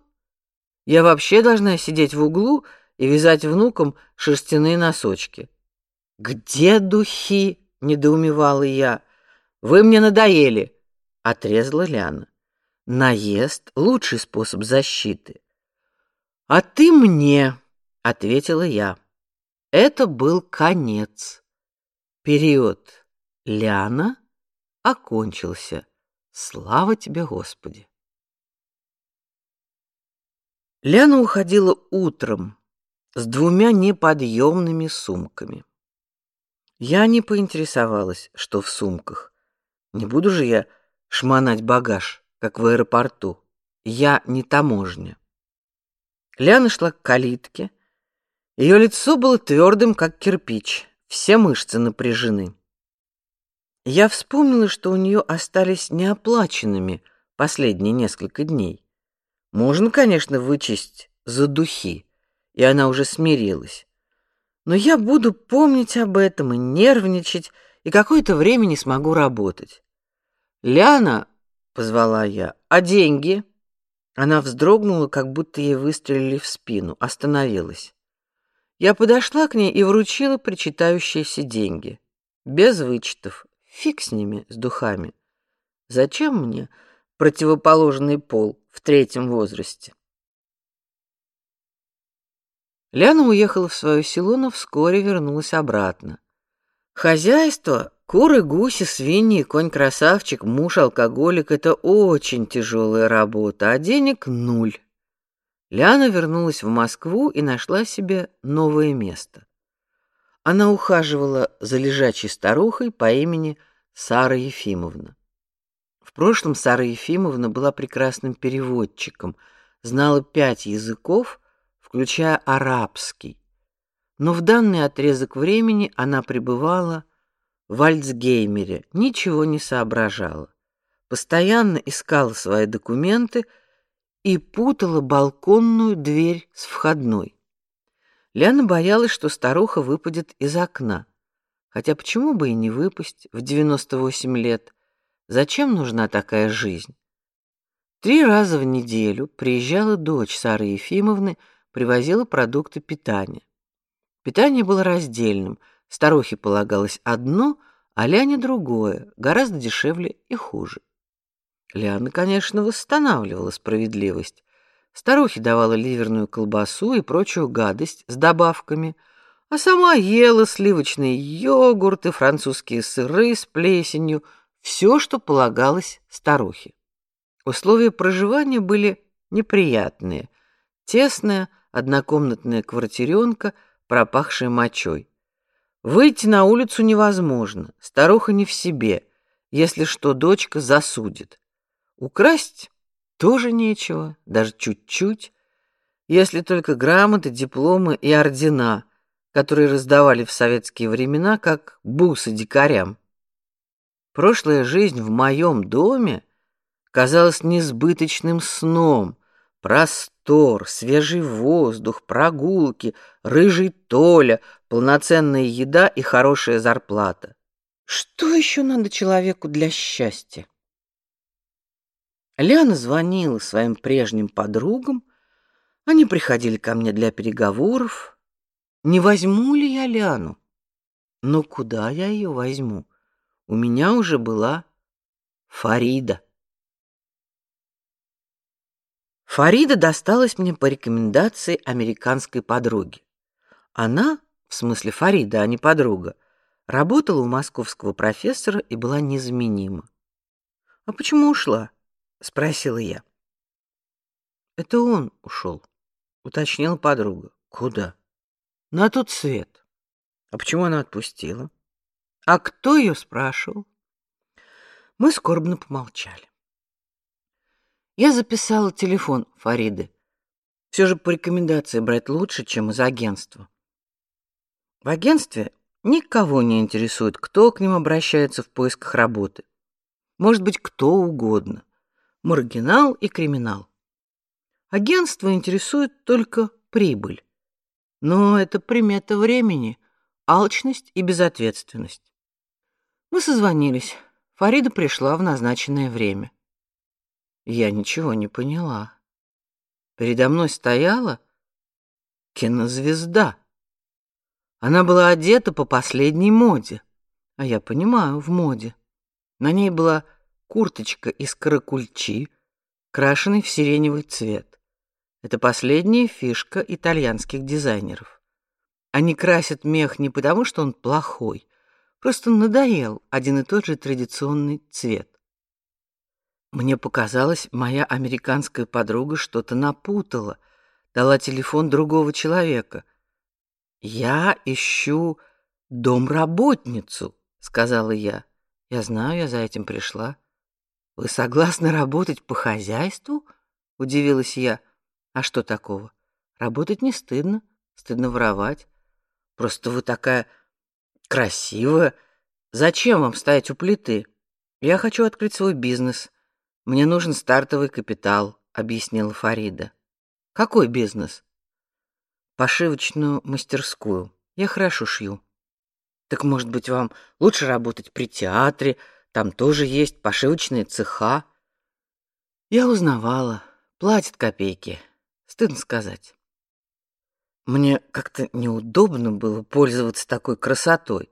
Я вообще должна сидеть в углу и вязать внукам шерстяные носочки. Где духи? недоумевала я. Вы мне надоели, отрезала Ляна. Наезд лучший способ защиты. А ты мне, ответила я. Это был конец. Период Ляна окончился. Слава тебе, Господи. Ляна уходила утром с двумя неподъемными сумками. Я не поинтересовалась, что в сумках. Не буду же я шмонать багаж, как в аэропорту. Я не таможня. Ляна шла к калитке, ее лицо было твердым, как кирпич, все мышцы напряжены. Я вспомнила, что у нее остались неоплаченными последние несколько дней. Можно, конечно, вычесть за духи, и она уже смирилась. Но я буду помнить об этом и нервничать, и какое-то время не смогу работать. Ляна, позвала я. А деньги? Она вздрогнула, как будто ей выстрелили в спину, остановилась. Я подошла к ней и вручила причитающиеся деньги. Без вычетов. Фиг с ними, с духами. Зачем мне противоположный пол в третьем возрасте? Ляна уехала в свое село, но вскоре вернулась обратно. Хозяйство, куры, гуси, свиньи, конь-красавчик, муж-алкоголик — это очень тяжелая работа, а денег — нуль. Ляна вернулась в Москву и нашла себе новое место. Она ухаживала за лежачей старухой по имени Сара Ефимовна. В прошлом Сара Ефимовна была прекрасным переводчиком, знала пять языков, включая арабский. Но в данный отрезок времени она пребывала в Альцгеймере, ничего не соображала, постоянно искала свои документы и путала балконную дверь с входной. Ляна боялась, что старуха выпадет из окна. Хотя почему бы и не выпасть в 98 лет? Зачем нужна такая жизнь? Три раза в неделю приезжала дочь Сары Ефимовны, привозила продукты питания. Питание было раздельным. Старухе полагалось одно, а Ляне другое, гораздо дешевле и хуже. Ляна, конечно, восстанавливала справедливость. Старухе давала ливерную колбасу и прочую гадость с добавками, а сама ела сливочные йогурты, французские сыры с плесенью, все, что полагалось старухе. Условия проживания были неприятные. Тесная однокомнатная квартиренка, пропахшая мочой. Выйти на улицу невозможно, старуха не в себе, если что, дочка засудит. Украсть тоже нечего, даже чуть-чуть, если только грамоты, дипломы и ордена, которые раздавали в советские времена как бусы дикарям. Прошлая жизнь в моем доме казалась несбыточным сном. Простор, свежий воздух, прогулки, рыжий Толя, полноценная еда и хорошая зарплата. Что еще надо человеку для счастья? Ляна звонила своим прежним подругам, они приходили ко мне для переговоров. Не возьму ли я Ляну? Но куда я ее возьму? У меня уже была Фарида. Фарида досталась мне по рекомендации американской подруги. Она, в смысле Фарида, а не подруга, работала у московского профессора и была незаменима. А почему ушла? Спросила я. Это он ушел, уточнила подруга. Куда? На тот свет. А почему она отпустила? А кто ее спрашивал? Мы скорбно помолчали. Я записала телефон Фариды. Все же по рекомендации брать лучше, чем из агентства. В агентстве никого не интересует, кто к ним обращается в поисках работы. Может быть, кто угодно маргинал и криминал. Агентство интересует только прибыль. Но это примета времени, алчность и безответственность. Мы созвонились. Фарида пришла в назначенное время. Я ничего не поняла. Передо мной стояла кинозвезда. Она была одета по последней моде. А я понимаю, в моде. На ней была курточка из каракульчи, крашеной в сиреневый цвет. Это последняя фишка итальянских дизайнеров. Они красят мех не потому, что он плохой, просто надоел один и тот же традиционный цвет. Мне показалось, моя американская подруга что-то напутала, дала телефон другого человека. Я ищу домработницу, сказала я. Я знаю, я за этим пришла. Вы согласны работать по хозяйству? удивилась я. А что такого? Работать не стыдно, стыдно воровать. Просто вы такая красивая. Зачем вам стоять у плиты? Я хочу открыть свой бизнес. Мне нужен стартовый капитал, объяснила Фарида. Какой бизнес? Пошивочную мастерскую. Я хорошо шью. Так может быть, вам лучше работать при театре, там тоже есть пошивочные цеха. Я узнавала, платят копейки. Стыдно сказать. Мне как-то неудобно было пользоваться такой красотой.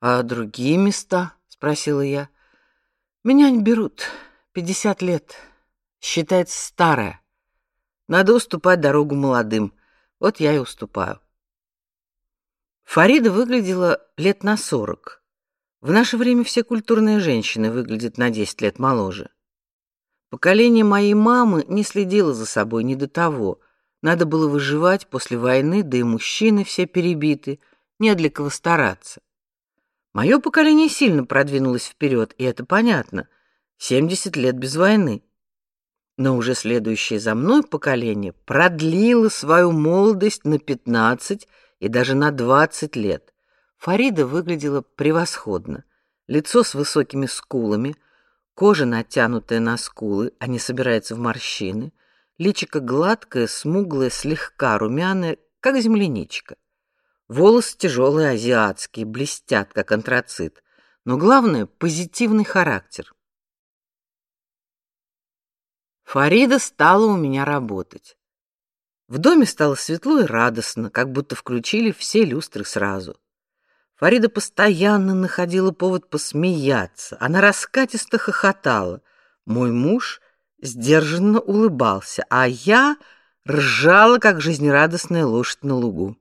А другие места, спросила я. Меня не берут. Пятьдесят лет. Считается старая. Надо уступать дорогу молодым. Вот я и уступаю. Фарида выглядела лет на сорок. В наше время все культурные женщины выглядят на 10 лет моложе. Поколение моей мамы не следило за собой ни до того. Надо было выживать после войны, да и мужчины все перебиты, не для кого стараться. Мое поколение сильно продвинулось вперед, и это понятно. 70 лет без войны. Но уже следующее за мной поколение продлило свою молодость на 15 и даже на 20 лет. Фарида выглядела превосходно. Лицо с высокими скулами, кожа натянутая на скулы, а не собирается в морщины, личико гладкое, смуглое, слегка румяное, как земляничка. Волосы тяжелые азиатские, блестят, как антрацит, но главное позитивный характер. Фарида стала у меня работать. В доме стало светло и радостно, как будто включили все люстры сразу. Фарида постоянно находила повод посмеяться. Она раскатисто хохотала. Мой муж сдержанно улыбался, а я ржала, как жизнерадостная лошадь на лугу.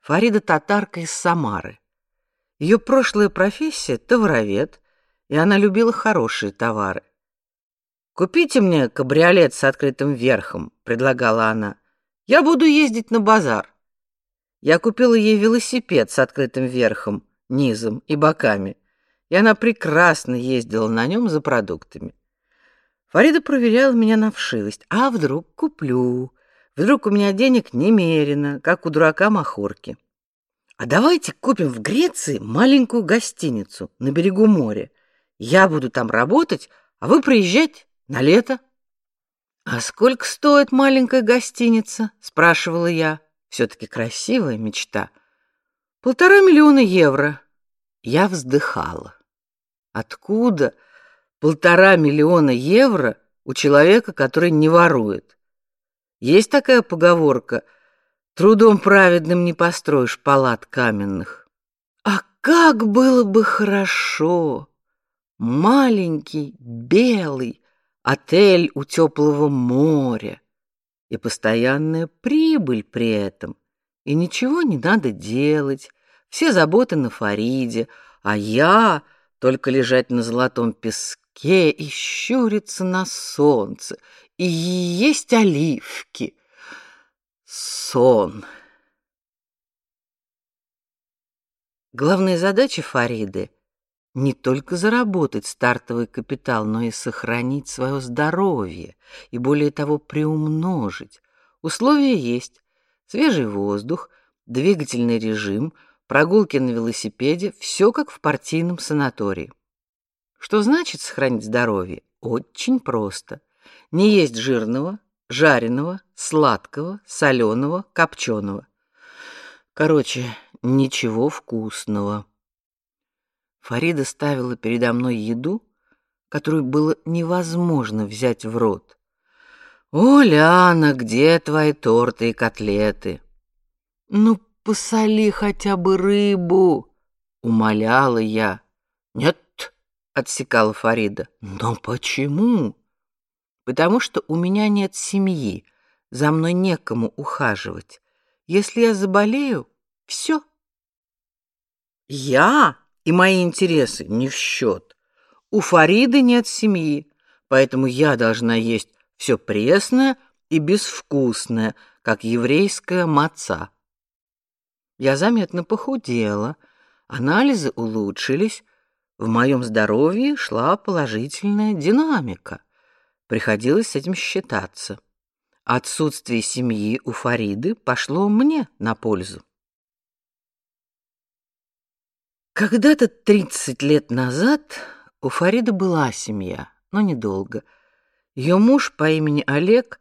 Фарида татарка из Самары. Ее прошлая профессия товаровед, и она любила хорошие товары. Купите мне кабриолет с открытым верхом, предлагала она. Я буду ездить на базар. Я купила ей велосипед с открытым верхом, низом и боками, и она прекрасно ездила на нем за продуктами. Фарида проверяла меня на вшивость. А вдруг куплю? Вдруг у меня денег немерено, как у дурака Махорки. А давайте купим в Греции маленькую гостиницу на берегу моря. Я буду там работать, а вы приезжать на лето. А сколько стоит маленькая гостиница? спрашивала я. Все таки красивая мечта. Полтора миллиона евро. Я вздыхала. Откуда полтора миллиона евро у человека, который не ворует? Есть такая поговорка: трудом праведным не построишь палат каменных. А как было бы хорошо! Маленький, белый отель у теплого моря и постоянная прибыль при этом. И ничего не надо делать, все заботы на Фариде, а я только лежать на золотом песке и щуриться на солнце и есть оливки. Сон. Главная задача Фариды не только заработать стартовый капитал, но и сохранить свое здоровье и более того приумножить. Условия есть: свежий воздух, двигательный режим, прогулки на велосипеде, все как в партийном санатории. Что значит сохранить здоровье? Очень просто не есть жирного, жареного, сладкого, соленого, копченого. Короче, ничего вкусного. Фарида ставила передо мной еду, которую было невозможно взять в рот. О, Ляна, где твои торты и котлеты? Ну, посоли хотя бы рыбу, умоляла я. Нет, отсекала Фарида. Но почему? потому что у меня нет семьи, за мной некому ухаживать. Если я заболею, все. Я и мои интересы не в счет. У Фариды нет семьи, поэтому я должна есть все пресное и безвкусное, как еврейская маца. Я заметно похудела, анализы улучшились, в моем здоровье шла положительная динамика. Приходилось с этим считаться. Отсутствие семьи у Фариды пошло мне на пользу. Когда-то 30 лет назад у Фариды была семья, но недолго. Ее муж по имени Олег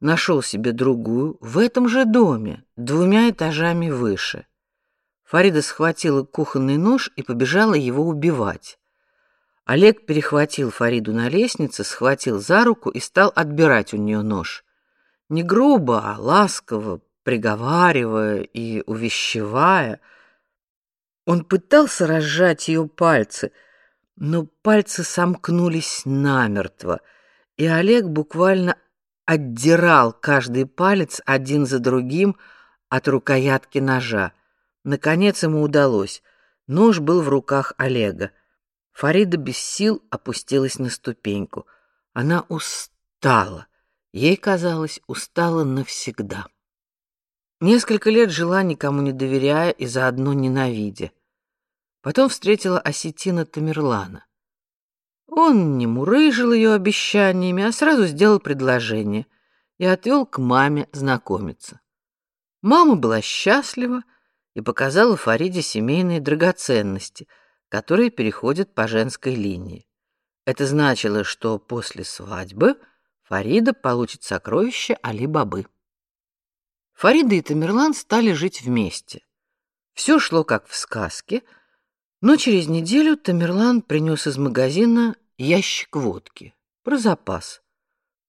нашел себе другую в этом же доме, двумя этажами выше. Фарида схватила кухонный нож и побежала его убивать. Олег перехватил Фариду на лестнице, схватил за руку и стал отбирать у нее нож. Не грубо, а ласково, приговаривая и увещевая. Он пытался разжать ее пальцы, но пальцы сомкнулись намертво, и Олег буквально отдирал каждый палец один за другим от рукоятки ножа. Наконец ему удалось. Нож был в руках Олега. Фарида без сил опустилась на ступеньку. Она устала. Ей казалось, устала навсегда. Несколько лет жила никому не доверяя и заодно ненавидя. Потом встретила осетина Тамерлана. Он не мурыжил ее обещаниями, а сразу сделал предложение и отвел к маме знакомиться. Мама была счастлива и показала Фариде семейные драгоценности — которые переходят по женской линии. Это значило, что после свадьбы Фарида получит сокровище Али-Бабы. Фарида и Тамерлан стали жить вместе. Все шло как в сказке, но через неделю Тамерлан принес из магазина ящик водки про запас.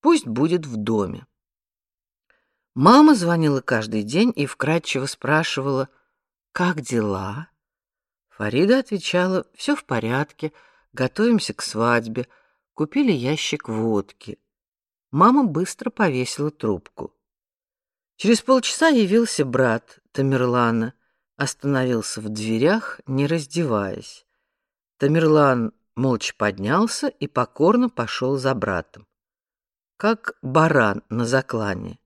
Пусть будет в доме. Мама звонила каждый день и вкратчиво спрашивала: "Как дела?" Фарида отвечала: «Все в порядке, готовимся к свадьбе, купили ящик водки". Мама быстро повесила трубку. Через полчаса явился брат Тамерлана, остановился в дверях, не раздеваясь. Тамерлан молча поднялся и покорно пошел за братом. Как баран на заклане.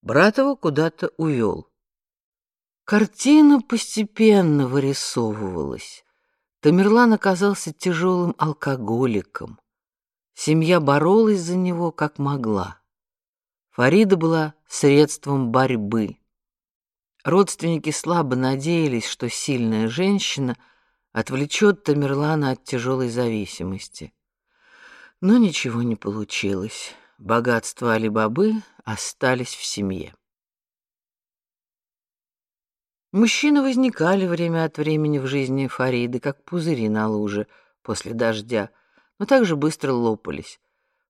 Брат его куда-то увел. Картина постепенно вырисовывалась. Тамерлан оказался тяжелым алкоголиком. Семья боролась за него как могла. Фарида была средством борьбы. Родственники слабо надеялись, что сильная женщина отвлечет Тамерлана от тяжелой зависимости. Но ничего не получилось. Богатства Али-Бабы остались в семье. Мужчины возникали время от времени в жизни Фариды, как пузыри на луже после дождя, но также быстро лопались.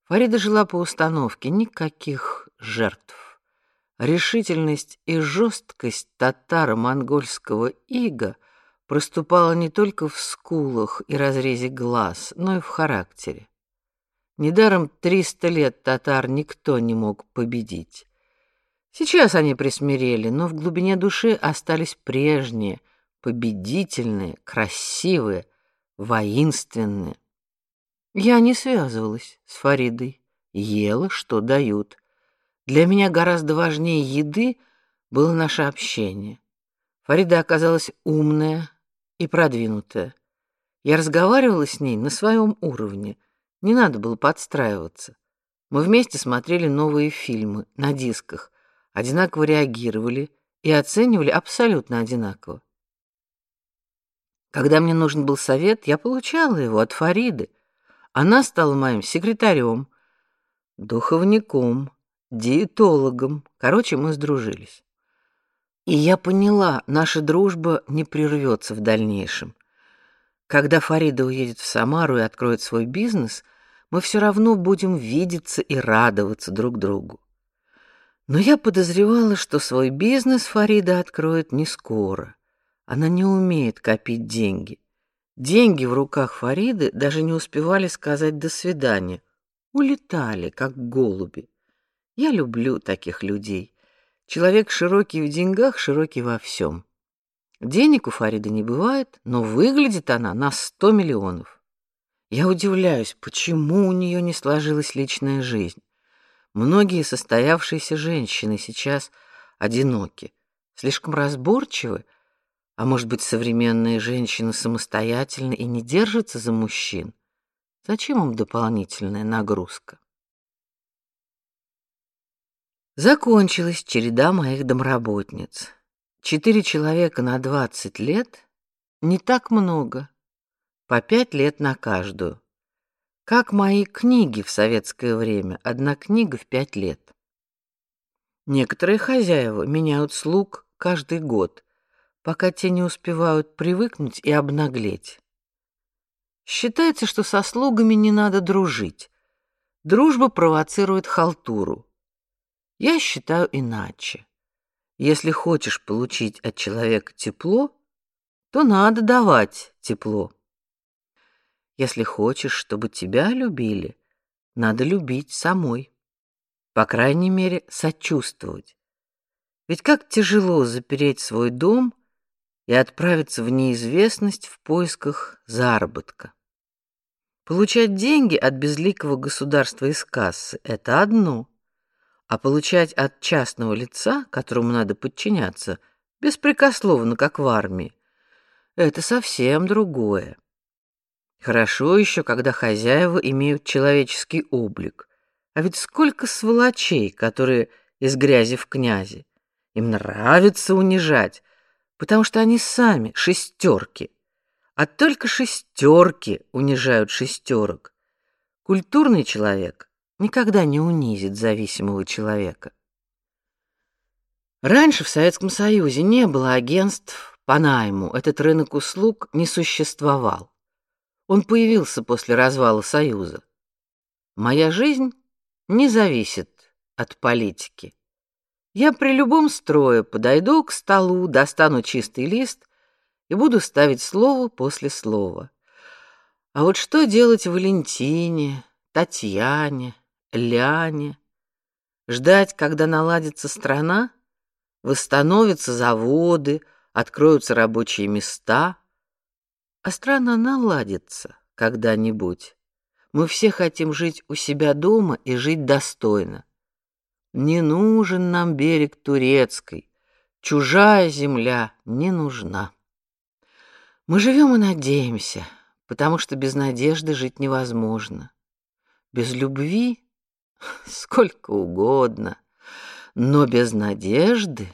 Фарида жила по установке никаких жертв. Решительность и жесткость татаро-монгольского ига проступала не только в скулах и разрезе глаз, но и в характере. Недаром триста лет татар никто не мог победить. Сейчас они присмирели, но в глубине души остались прежние, победительные, красивые, воинственные. Я не связывалась с Фаридой, ела, что дают. Для меня гораздо важнее еды было наше общение. Фарида оказалась умная и продвинутая. Я разговаривала с ней на своем уровне, не надо было подстраиваться. Мы вместе смотрели новые фильмы на дисках, одинаково реагировали и оценивали абсолютно одинаково. Когда мне нужен был совет, я получала его от Фариды, она стала моим секретарем, духовником, диетологом. Короче, мы сдружились. И я поняла, наша дружба не прервется в дальнейшем. Когда Фарида уедет в Самару и откроет свой бизнес, мы все равно будем видеться и радоваться друг другу. Но я подозревала, что свой бизнес Фарида откроет не скоро. Она не умеет копить деньги. Деньги в руках Фариды даже не успевали сказать до свидания, улетали как голуби. Я люблю таких людей. Человек широкий в деньгах, широкий во всем. Денег у Фариды не бывает, но выглядит она на сто миллионов. Я удивляюсь, почему у нее не сложилась личная жизнь. Многие состоявшиеся женщины сейчас одиноки, слишком разборчивы, а может быть, современные женщины самостоятельны и не держатся за мужчин? Зачем им дополнительная нагрузка? Закончилась череда моих домработниц. Четыре человека на двадцать лет не так много, по пять лет на каждую. Как мои книги в советское время, одна книга в пять лет. Некоторые хозяева меняют слуг каждый год, пока те не успевают привыкнуть и обнаглеть. Считается, что со слугами не надо дружить. Дружба провоцирует халтуру. Я считаю иначе. Если хочешь получить от человека тепло, то надо давать тепло. Если хочешь, чтобы тебя любили, надо любить самой. По крайней мере, сочувствовать. Ведь как тяжело запереть свой дом и отправиться в неизвестность в поисках заработка. Получать деньги от безликого государства из кассы это одно, а получать от частного лица, которому надо подчиняться, беспрекословно, как в армии, это совсем другое. Хорошо еще, когда хозяева имеют человеческий облик. А ведь сколько сволочей, которые из грязи в князи. Им нравится унижать, потому что они сами шестерки. А только шестерки унижают шестерок. Культурный человек никогда не унизит зависимого человека. Раньше в Советском Союзе не было агентств по найму, этот рынок услуг не существовал. Он появился после развала Союза. Моя жизнь не зависит от политики. Я при любом строе подойду к столу, достану чистый лист и буду ставить слово после слова. А вот что делать Валентине, Татьяне, Ляне? Ждать, когда наладится страна, восстановятся заводы, откроются рабочие места, а страна наладится когда-нибудь. Мы все хотим жить у себя дома и жить достойно. Не нужен нам берег турецкий, чужая земля не нужна. Мы живем и надеемся, потому что без надежды жить невозможно. Без любви сколько угодно, но без надежды